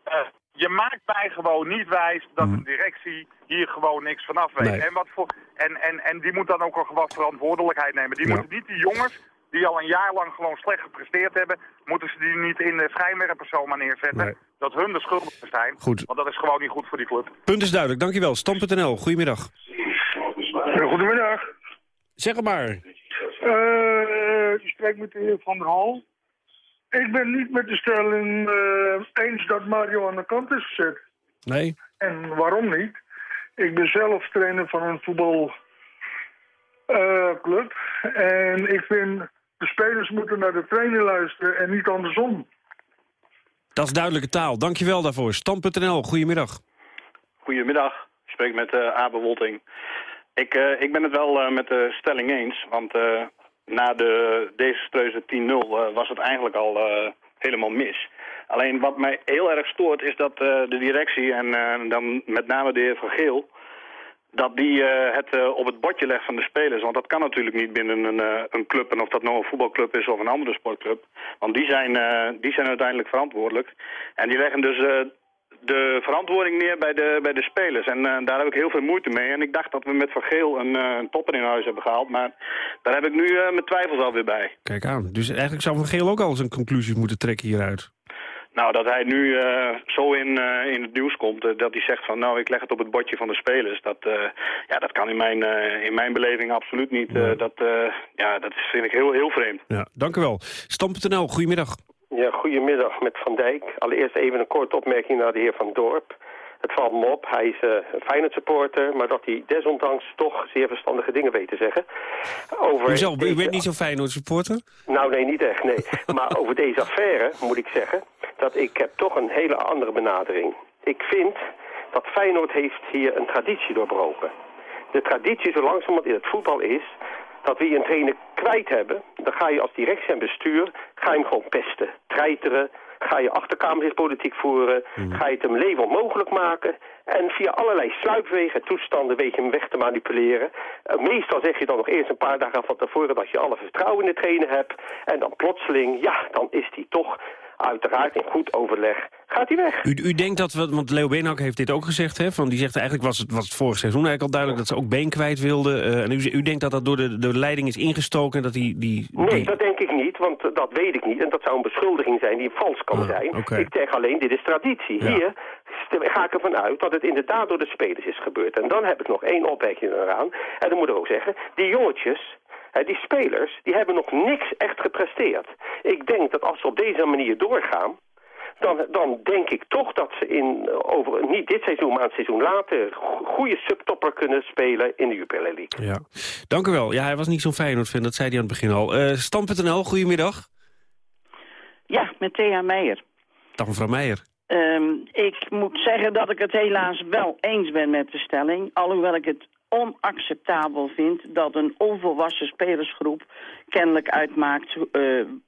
[SPEAKER 20] uh, je maakt mij gewoon niet wijs dat een directie hier gewoon niks vanaf weet.
[SPEAKER 13] Nee.
[SPEAKER 20] En, wat voor, en, en, en die moet dan ook al gewoon verantwoordelijkheid nemen. Die
[SPEAKER 13] Ja.
[SPEAKER 20] moeten niet die jongens die al een jaar lang gewoon slecht gepresteerd hebben, moeten ze die niet in de schijnwerpers zomaar neerzetten.
[SPEAKER 13] Nee.
[SPEAKER 20] Dat hun de schuldigen zijn.
[SPEAKER 13] Goed.
[SPEAKER 20] Want dat is gewoon niet goed voor die club.
[SPEAKER 13] Punt is duidelijk, dankjewel. Stam.nl, goedemiddag.
[SPEAKER 30] Goedemiddag.
[SPEAKER 13] Zeg het maar.
[SPEAKER 30] Uh, ik spreek met de heer Van der Hal. Ik ben niet met de stelling uh, eens dat Mario aan de kant is gezet.
[SPEAKER 13] Nee?
[SPEAKER 30] En waarom niet? Ik ben zelf trainer van een voetbalclub. en ik vind de spelers moeten naar de trainer luisteren en niet andersom.
[SPEAKER 13] Dat is duidelijke taal. Dankjewel daarvoor. Stam.nl, goedemiddag.
[SPEAKER 31] Goedemiddag, ik spreek met uh, Abe Wolting. Ik, uh, ik ben het wel uh, met de stelling eens, want uh, na de desastreuze 10-0 was het eigenlijk al helemaal mis. Alleen wat mij heel erg stoort is dat de directie en dan met name de heer Van Geel... dat die het op het bordje legt van de spelers. Want dat kan natuurlijk niet binnen een, een club. En of dat nou een voetbalclub is of een andere sportclub. Want die zijn, die zijn uiteindelijk verantwoordelijk. En die leggen dus de verantwoording neer bij de, bij de spelers. En uh, daar heb ik heel veel moeite mee. En ik dacht dat we met Van Geel een, uh, een topper in huis hebben gehaald. Maar daar heb ik nu uh, mijn twijfels alweer bij.
[SPEAKER 13] Kijk aan. Dus eigenlijk zou Van Geel ook al zijn conclusies moeten trekken hieruit.
[SPEAKER 31] Nou, dat hij nu zo in, in het nieuws komt, dat hij zegt van nou, ik leg het op het bordje van de spelers. Dat, ja, dat kan in mijn, in mijn beleving absoluut niet. Dat, ja, dat vind ik heel, heel vreemd.
[SPEAKER 13] Ja, dank u wel. Stam.nl, goedemiddag.
[SPEAKER 32] Ja, goedemiddag met Van Dijk. Allereerst even een korte opmerking naar de heer Van Dorp. Het valt me op, hij is eh, een Feyenoord supporter, maar dat hij desondanks toch zeer verstandige dingen weet te zeggen. Over
[SPEAKER 13] U, zelf, u bent niet zo'n Feyenoord supporter?
[SPEAKER 32] Nou, nee, niet echt, nee. maar over deze affaire moet ik zeggen dat ik heb toch een hele andere benadering. Ik vind dat Feyenoord heeft hier een traditie doorbroken. De traditie zo langzamerhand in het voetbal is dat we hier een trainer kwijt hebben. Dan ga je als directie en bestuur, ga je hem gewoon pesten, treiteren. Ga je achterkamerspolitiek voeren, ga je het hem leven onmogelijk maken. En via allerlei sluipwegen, toestanden weet je hem weg te manipuleren. Eh, meestal zeg je dan nog eerst een paar dagen van tevoren dat je alle vertrouwen in de trainer hebt. En dan plotseling, ja, dan is hij toch uiteraard in goed overleg. Gaat hij weg.
[SPEAKER 13] U, u denkt dat, we, want Leo Beenhak heeft dit ook gezegd, hè, van die zegt eigenlijk was het, was het vorig seizoen eigenlijk al duidelijk dat ze ook Been kwijt wilden. eh, en u, u denkt dat dat door de, de leiding is ingestoken en dat die... die,
[SPEAKER 32] Nee,
[SPEAKER 13] die-
[SPEAKER 32] dat denk ik niet, want dat weet ik niet. En dat zou een beschuldiging zijn die vals kan zijn.
[SPEAKER 13] oké.
[SPEAKER 32] Ik zeg alleen, dit is traditie.
[SPEAKER 13] Ja.
[SPEAKER 32] Hier ga ik ervan uit dat het inderdaad door de spelers is gebeurd. En dan heb ik nog één opmerking eraan. En dan moet ik ook zeggen, die jongetjes, die spelers, die hebben nog niks echt gepresteerd. Ik denk dat als ze op deze manier doorgaan, dan, dan denk ik toch dat ze in, eh, over, niet dit seizoen, maar een seizoen later... go- goede subtopper kunnen spelen in de Jupiler League.
[SPEAKER 13] Ja. Dank u wel. Ja, hij was niet zo'n Feyenoord-fan, dat zei hij aan het begin al. Eh Stam.nl, goedemiddag.
[SPEAKER 33] Ja, met Thea Meijer.
[SPEAKER 13] Dag mevrouw Meijer.
[SPEAKER 33] Ehm, ik moet zeggen dat ik het helaas wel eens ben met de stelling. Alhoewel ik het onacceptabel vind dat een onvolwassen spelersgroep kennelijk uitmaakt eh,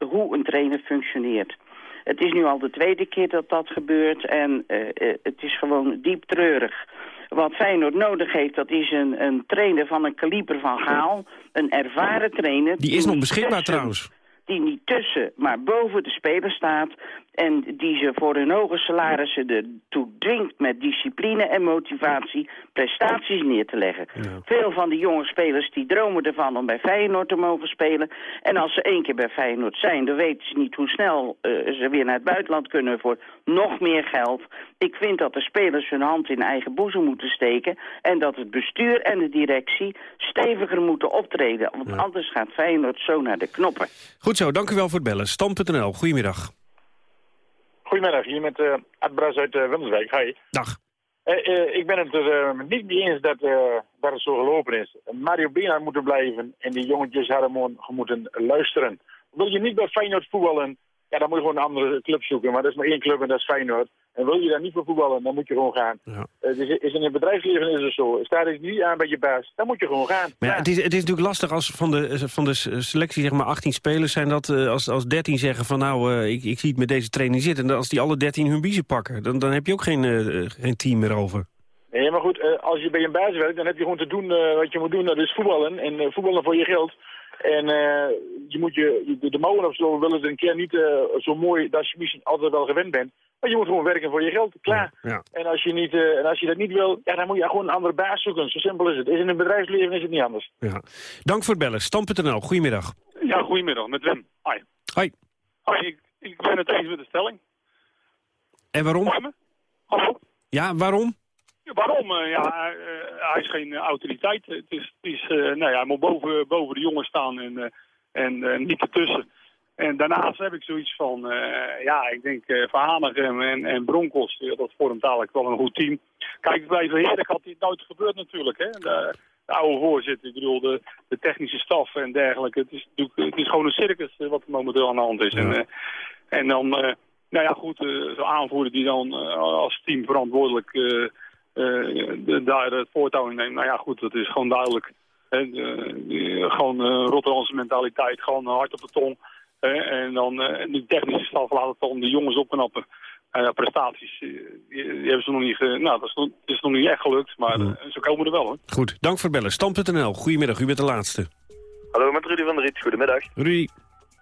[SPEAKER 33] hoe een trainer functioneert. Het is nu al de tweede keer dat dat gebeurt en eh, eh, het is gewoon diep treurig. Wat Feyenoord nodig heeft, dat is een, een trainer van een kaliber van Gaal. Een ervaren trainer.
[SPEAKER 13] Die is nog beschikbaar trouwens.
[SPEAKER 33] Die niet tussen, maar boven de speler staat... en die ze voor hun hoge salarissen ertoe dwingt met discipline en motivatie... prestaties neer te leggen. Veel van die jonge spelers die dromen ervan om bij Feyenoord te mogen spelen. En als ze één keer bij Feyenoord zijn, dan weten ze niet hoe snel eh, ze weer naar het buitenland kunnen... voor nog meer geld. Ik vind dat de spelers hun hand in eigen boezem moeten steken... en dat het bestuur en de directie steviger moeten optreden. Want anders gaat Feyenoord zo naar de knoppen.
[SPEAKER 13] Goed zo, dank u wel voor het bellen. Stam.nl, goedemiddag.
[SPEAKER 34] Goedemiddag, hier met eh Art Bras uit uh, Wilmswijk. Hi.
[SPEAKER 13] Dag.
[SPEAKER 34] Eh, eh, ik ben het er niet mee eens dat, eh, dat het zo gelopen is. Mario Been had moeten blijven en die jongetjes hadden gewoon moeten luisteren. Wil je niet bij Feyenoord voetballen, ja, dan moet je gewoon een andere club zoeken. Maar dat is maar één club en dat is Feyenoord. En wil je daar niet voor voetballen, dan moet je gewoon gaan.
[SPEAKER 13] Ja.
[SPEAKER 34] Eh, dus is in het bedrijfsleven is het zo. Staat het niet aan bij je baas, dan moet je gewoon gaan.
[SPEAKER 13] Maar ja, het, is, het is natuurlijk lastig als van de, van de selectie zeg maar 18 spelers zijn dat eh, als, als 13 zeggen van nou eh, ik, ik zie het met deze training zitten. En als die alle 13 hun biezen pakken, dan, dan heb je ook geen, eh, geen team meer over.
[SPEAKER 34] Nee, maar goed, eh, als je bij een baas werkt, dan heb je gewoon te doen eh, wat je moet doen. Dat is voetballen en eh, voetballen voor je geld. En eh, je moet je, de, de mouwen of zo willen ze een keer niet eh, zo mooi dat je misschien altijd wel gewend bent. Maar je moet gewoon werken voor je geld, klaar.
[SPEAKER 13] Ja.
[SPEAKER 34] En, als je niet, eh, en als je dat niet wil, ja, dan moet je gewoon een andere baas zoeken. Zo simpel is het. Is in het bedrijfsleven is het niet anders.
[SPEAKER 13] Ja. Dank voor het bellen. Stam.nl, goedemiddag.
[SPEAKER 35] Ja, goedemiddag, met Wim. Hoi.
[SPEAKER 13] Hoi.
[SPEAKER 35] Hoi, ik, ik ben het eens met de stelling.
[SPEAKER 13] En waarom?
[SPEAKER 35] Hallo?
[SPEAKER 13] Ja, waarom?
[SPEAKER 35] Waarom? Eh, ja, eh, hij is geen eh, autoriteit. Het is, het is, nou ja, hij moet boven, boven de jongen staan en, en niet ertussen. En daarnaast heb ik zoiets van, ja, ik denk uh, en, en Broncos, dat vormt dadelijk wel een goed team. Kijk, bij Verheerlijk had dit nooit gebeurd natuurlijk, hè. De, de oude voorzitter, ik bedoel, de, de technische staf en dergelijke. Het is, het is gewoon een circus wat er momenteel aan de hand is. En, en dan, nou ja, goed, zo'n aanvoerder die dan als team verantwoordelijk de- daar het voortouw in neemt. Nou ja, goed, dat is gewoon duidelijk. De- gewoon eh, Rotterdamse mentaliteit, gewoon hard op de tong. hè, en dan eh, die technische staf laat het dan de jongens opknappen. Prestaties, eh, die, die hebben ze nog niet... Ge nou, dat is, nog- het is nog niet echt gelukt, maar eh, ze komen er wel, hoor.
[SPEAKER 13] Goed, dank voor het bellen. Stam.nl, goedemiddag, u bent de laatste.
[SPEAKER 36] Hallo, met Rudy van der Riet. Goedemiddag.
[SPEAKER 13] Rudy.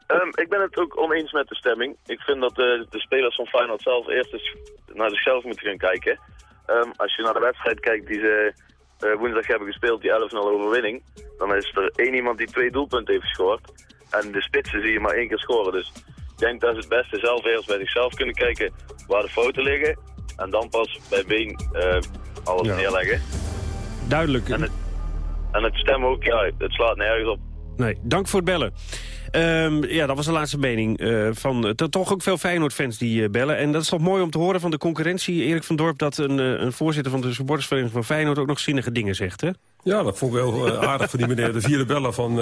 [SPEAKER 36] Ehm, ik ben het ook oneens met de stemming. Ik vind dat de, de spelers van Feyenoord zelf eerst eens naar zichzelf moeten gaan kijken. Ehm, als je naar de wedstrijd kijkt die ze eh, woensdag hebben gespeeld, die 11-0 overwinning, dan is er één iemand die twee doelpunten heeft gescoord. En de spitsen zie je maar één keer scoren. Dus ik denk dat ze het beste zelf eerst bij zichzelf kunnen kijken waar de fouten liggen. En dan pas bij Been eh, alles
[SPEAKER 13] Ja.
[SPEAKER 36] neerleggen.
[SPEAKER 13] Duidelijk.
[SPEAKER 36] En het stemmen ook, ja, het slaat nergens op.
[SPEAKER 13] Nee, dank voor het bellen. Ehm, ja, dat was de laatste mening uh, van uh, toch ook veel Feyenoord-fans die uh, bellen. En dat is toch mooi om te horen van de concurrentie, Erik van Dorp... dat een, een voorzitter van de supportersvereniging van Feyenoord ook nog zinnige dingen zegt, hè?
[SPEAKER 29] Ja, dat vond ik wel aardig van die meneer. De vierde bellen van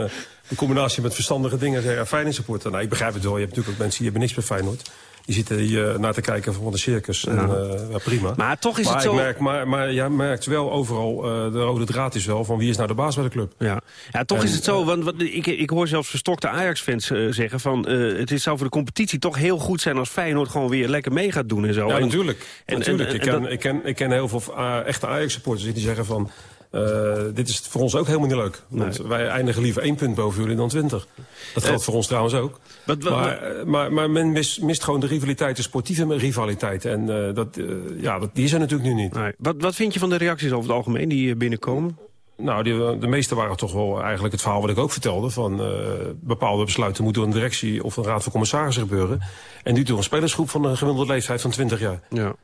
[SPEAKER 29] de combinatie met verstandige dingen. Zeggen, Feyenoord supporter. Nou, ik begrijp het wel. Je hebt natuurlijk ook mensen die hebben niks met Feyenoord. Die zitten hier naar te kijken van de circus. En, ja. prima.
[SPEAKER 13] Maar toch is
[SPEAKER 29] maar
[SPEAKER 13] het zo...
[SPEAKER 29] Merk, maar, maar jij merkt wel overal, de rode draad is wel... van wie is nou de baas bij de club.
[SPEAKER 13] Ja, ja toch en, is het zo, want wat, ik, ik hoor zelfs verstokte Ajax-fans zeggen... van het is, zou voor de competitie toch heel goed zijn... als Feyenoord gewoon weer lekker mee gaat doen en zo.
[SPEAKER 29] Ja, natuurlijk. En, natuurlijk. En, ik, ken, dat... ik, ken, ik ken heel veel echte Ajax-supporters die zeggen van... Uh, dit is voor ons ook helemaal niet leuk. Want nee. wij eindigen liever één punt boven jullie dan twintig. Dat geldt uh, voor ons trouwens ook. Wat, wat, maar, uh, maar, maar, men mis, mist gewoon de rivaliteit, de sportieve rivaliteit. En dat, ja, dat, die is er natuurlijk nu niet.
[SPEAKER 13] Nee. Wat, wat vind je van de reacties over het algemeen die binnenkomen?
[SPEAKER 29] Nou, die, de meeste waren toch wel eigenlijk het verhaal wat ik ook vertelde. Van bepaalde besluiten moeten door een directie of een raad van commissarissen gebeuren. En nu door een spelersgroep van een gemiddelde leeftijd van 20 jaar.
[SPEAKER 13] Ja.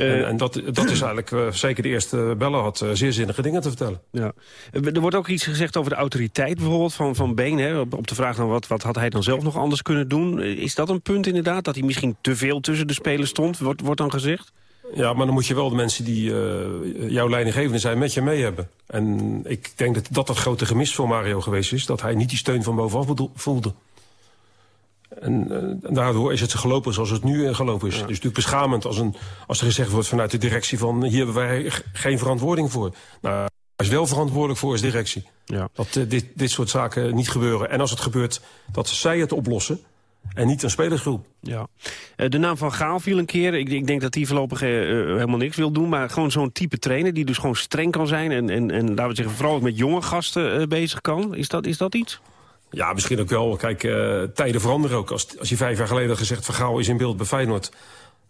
[SPEAKER 29] En, en dat, dat is eigenlijk, uh, zeker de eerste bellen had, uh, zeer zinnige dingen te vertellen.
[SPEAKER 13] Ja. Er wordt ook iets gezegd over de autoriteit bijvoorbeeld van, van Been. Hè? Op, op de vraag dan wat, wat had hij dan zelf nog anders kunnen doen. Is dat een punt inderdaad, dat hij misschien te veel tussen de spelers stond, wordt, wordt dan gezegd?
[SPEAKER 29] Ja, maar dan moet je wel de mensen die uh, jouw leidinggevende zijn met je mee hebben. En ik denk dat dat het grote gemis voor Mario geweest is. Dat hij niet die steun van bovenaf voelde. En, uh, daardoor is het gelopen zoals het nu gelopen is. Ja. Dus natuurlijk beschamend als, een, als er gezegd wordt vanuit de directie van... hier hebben wij geen verantwoording voor. Nou, waar is wel verantwoordelijk voor is directie.
[SPEAKER 13] Ja.
[SPEAKER 29] Dat uh, dit, dit soort zaken niet gebeuren. En als het gebeurt, dat zij het oplossen. En niet een spelersgroep.
[SPEAKER 13] Ja. Uh, de naam van Gaal viel een keer. Ik, ik denk dat hij voorlopig helemaal niks wil doen. Maar gewoon zo'n type trainer die dus gewoon streng kan zijn. En, en, en laten we zeggen, vooral ook met jonge gasten bezig kan. Is dat, is dat iets?
[SPEAKER 29] Ja, misschien ook wel. Kijk, uh, tijden veranderen ook. Als, als je vijf jaar geleden had gezegd... Van Gaal is in beeld bij Feyenoord...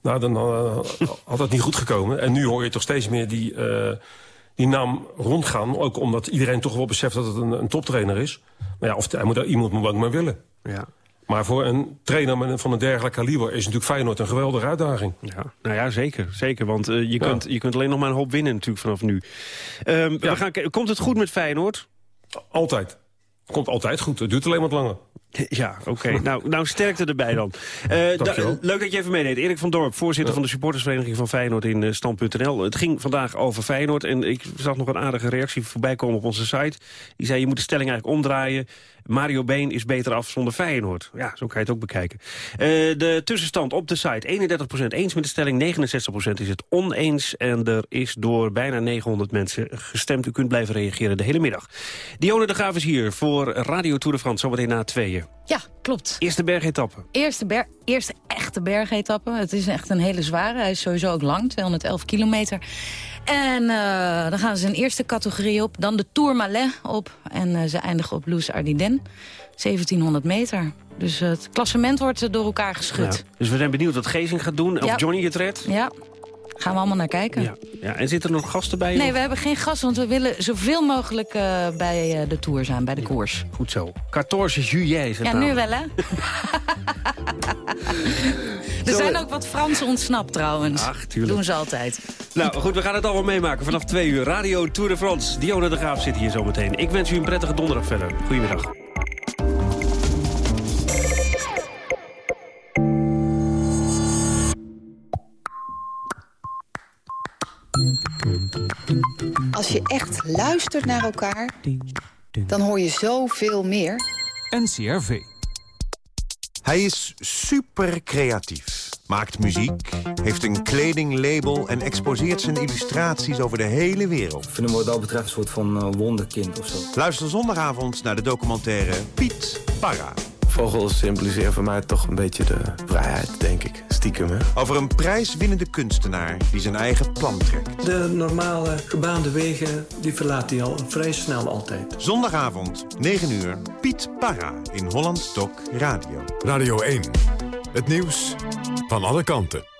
[SPEAKER 29] Nou, dan uh, had dat niet goed gekomen. En nu hoor je toch steeds meer die, uh, die naam rondgaan. Ook omdat iedereen toch wel beseft dat het een, een toptrainer is. Maar ja, of hij moet, iemand moet ook maar willen.
[SPEAKER 13] Ja.
[SPEAKER 29] Maar voor een trainer van een dergelijk kaliber... is natuurlijk Feyenoord een geweldige uitdaging.
[SPEAKER 13] Ja, nou ja, zeker. zeker want uh, je, ja. kunt, je kunt alleen nog maar een hoop winnen natuurlijk vanaf nu. Um, ja. we gaan, komt het goed met Feyenoord?
[SPEAKER 29] Altijd. Komt altijd goed. Het duurt alleen wat langer.
[SPEAKER 13] Ja, oké. Okay. nou, nou, sterkte erbij dan. Uh, da leuk dat je even meeneemt. Erik van Dorp, voorzitter ja. van de supportersvereniging van Feyenoord in uh, Stand.nl. Het ging vandaag over Feyenoord en ik zag nog een aardige reactie voorbij komen op onze site. Die zei, je moet de stelling eigenlijk omdraaien. Mario Been is beter af zonder Feyenoord. Ja, zo kan je het ook bekijken. Uh, de tussenstand op de site. 31% eens met de stelling, 69% is het oneens. En er is door bijna 900 mensen gestemd. U kunt blijven reageren de hele middag. Dione de Graaf is hier voor Radio Tour de France, zometeen na tweeën.
[SPEAKER 23] Ja, klopt.
[SPEAKER 13] Eerste bergetappe.
[SPEAKER 23] Eerste, ber eerste echte bergetappe. Het is echt een hele zware. Hij is sowieso ook lang, 211 kilometer. En uh, dan gaan ze een eerste categorie op. Dan de Tourmalet op. En uh, ze eindigen op Loes Ardiden. 1700 meter. Dus uh, het klassement wordt door elkaar geschud.
[SPEAKER 13] Ja. Dus we zijn benieuwd wat Gezing gaat doen. Of ja. Johnny het redt.
[SPEAKER 23] Ja, gaan we allemaal naar kijken.
[SPEAKER 13] Ja. ja. En zitten er nog gasten bij?
[SPEAKER 23] Nee, of? we hebben geen gasten, want we willen zoveel mogelijk uh, bij uh, de Tour zijn, bij de ja. koers.
[SPEAKER 13] Goed zo. 14 juillet.
[SPEAKER 23] Ja, nu wel, hè? er zijn ook wat Fransen ontsnapt, trouwens.
[SPEAKER 13] Ach, tuurlijk.
[SPEAKER 23] Doen ze altijd.
[SPEAKER 13] Nou, goed, we gaan het allemaal meemaken vanaf twee uur. Radio Tour de France. Dionne de Graaf zit hier zometeen. Ik wens u een prettige donderdag verder. Goedemiddag.
[SPEAKER 23] Als je echt luistert naar elkaar, dan hoor je zoveel meer.
[SPEAKER 21] NCRV.
[SPEAKER 37] Hij is super creatief. Maakt muziek, heeft een kledinglabel en exposeert zijn illustraties over de hele wereld.
[SPEAKER 38] Ik vind hem wat dat betreft een soort van uh, wonderkind of zo.
[SPEAKER 37] Luister zondagavond naar de documentaire Piet Parra.
[SPEAKER 39] Vogels symboliseren voor mij toch een beetje de vrijheid, denk ik. Stiekem, hè?
[SPEAKER 37] Over een prijswinnende kunstenaar die zijn eigen plan trekt.
[SPEAKER 38] De normale gebaande wegen, die verlaat hij al vrij snel altijd.
[SPEAKER 37] Zondagavond, 9 uur, Piet Parra in Holland Doc Radio.
[SPEAKER 1] Radio 1, het nieuws van alle kanten.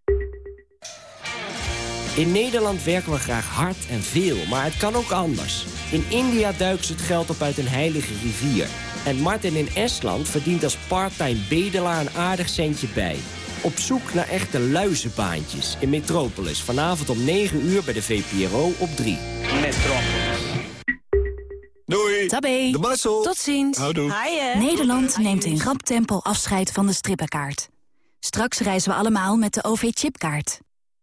[SPEAKER 40] In Nederland werken we graag hard en veel, maar het kan ook anders. In India duiken ze het geld op uit een heilige rivier. En Martin in Estland verdient als parttime bedelaar een aardig centje bij. Op zoek naar echte luizenbaantjes in Metropolis. Vanavond om 9 uur bij de VPRO op 3.
[SPEAKER 41] Metropolis.
[SPEAKER 42] Doei.
[SPEAKER 41] Tabé.
[SPEAKER 42] De Marcel.
[SPEAKER 41] Tot ziens.
[SPEAKER 42] Houdoe.
[SPEAKER 41] Nederland neemt in rap tempo afscheid van de strippenkaart. Straks reizen we allemaal met de OV-chipkaart.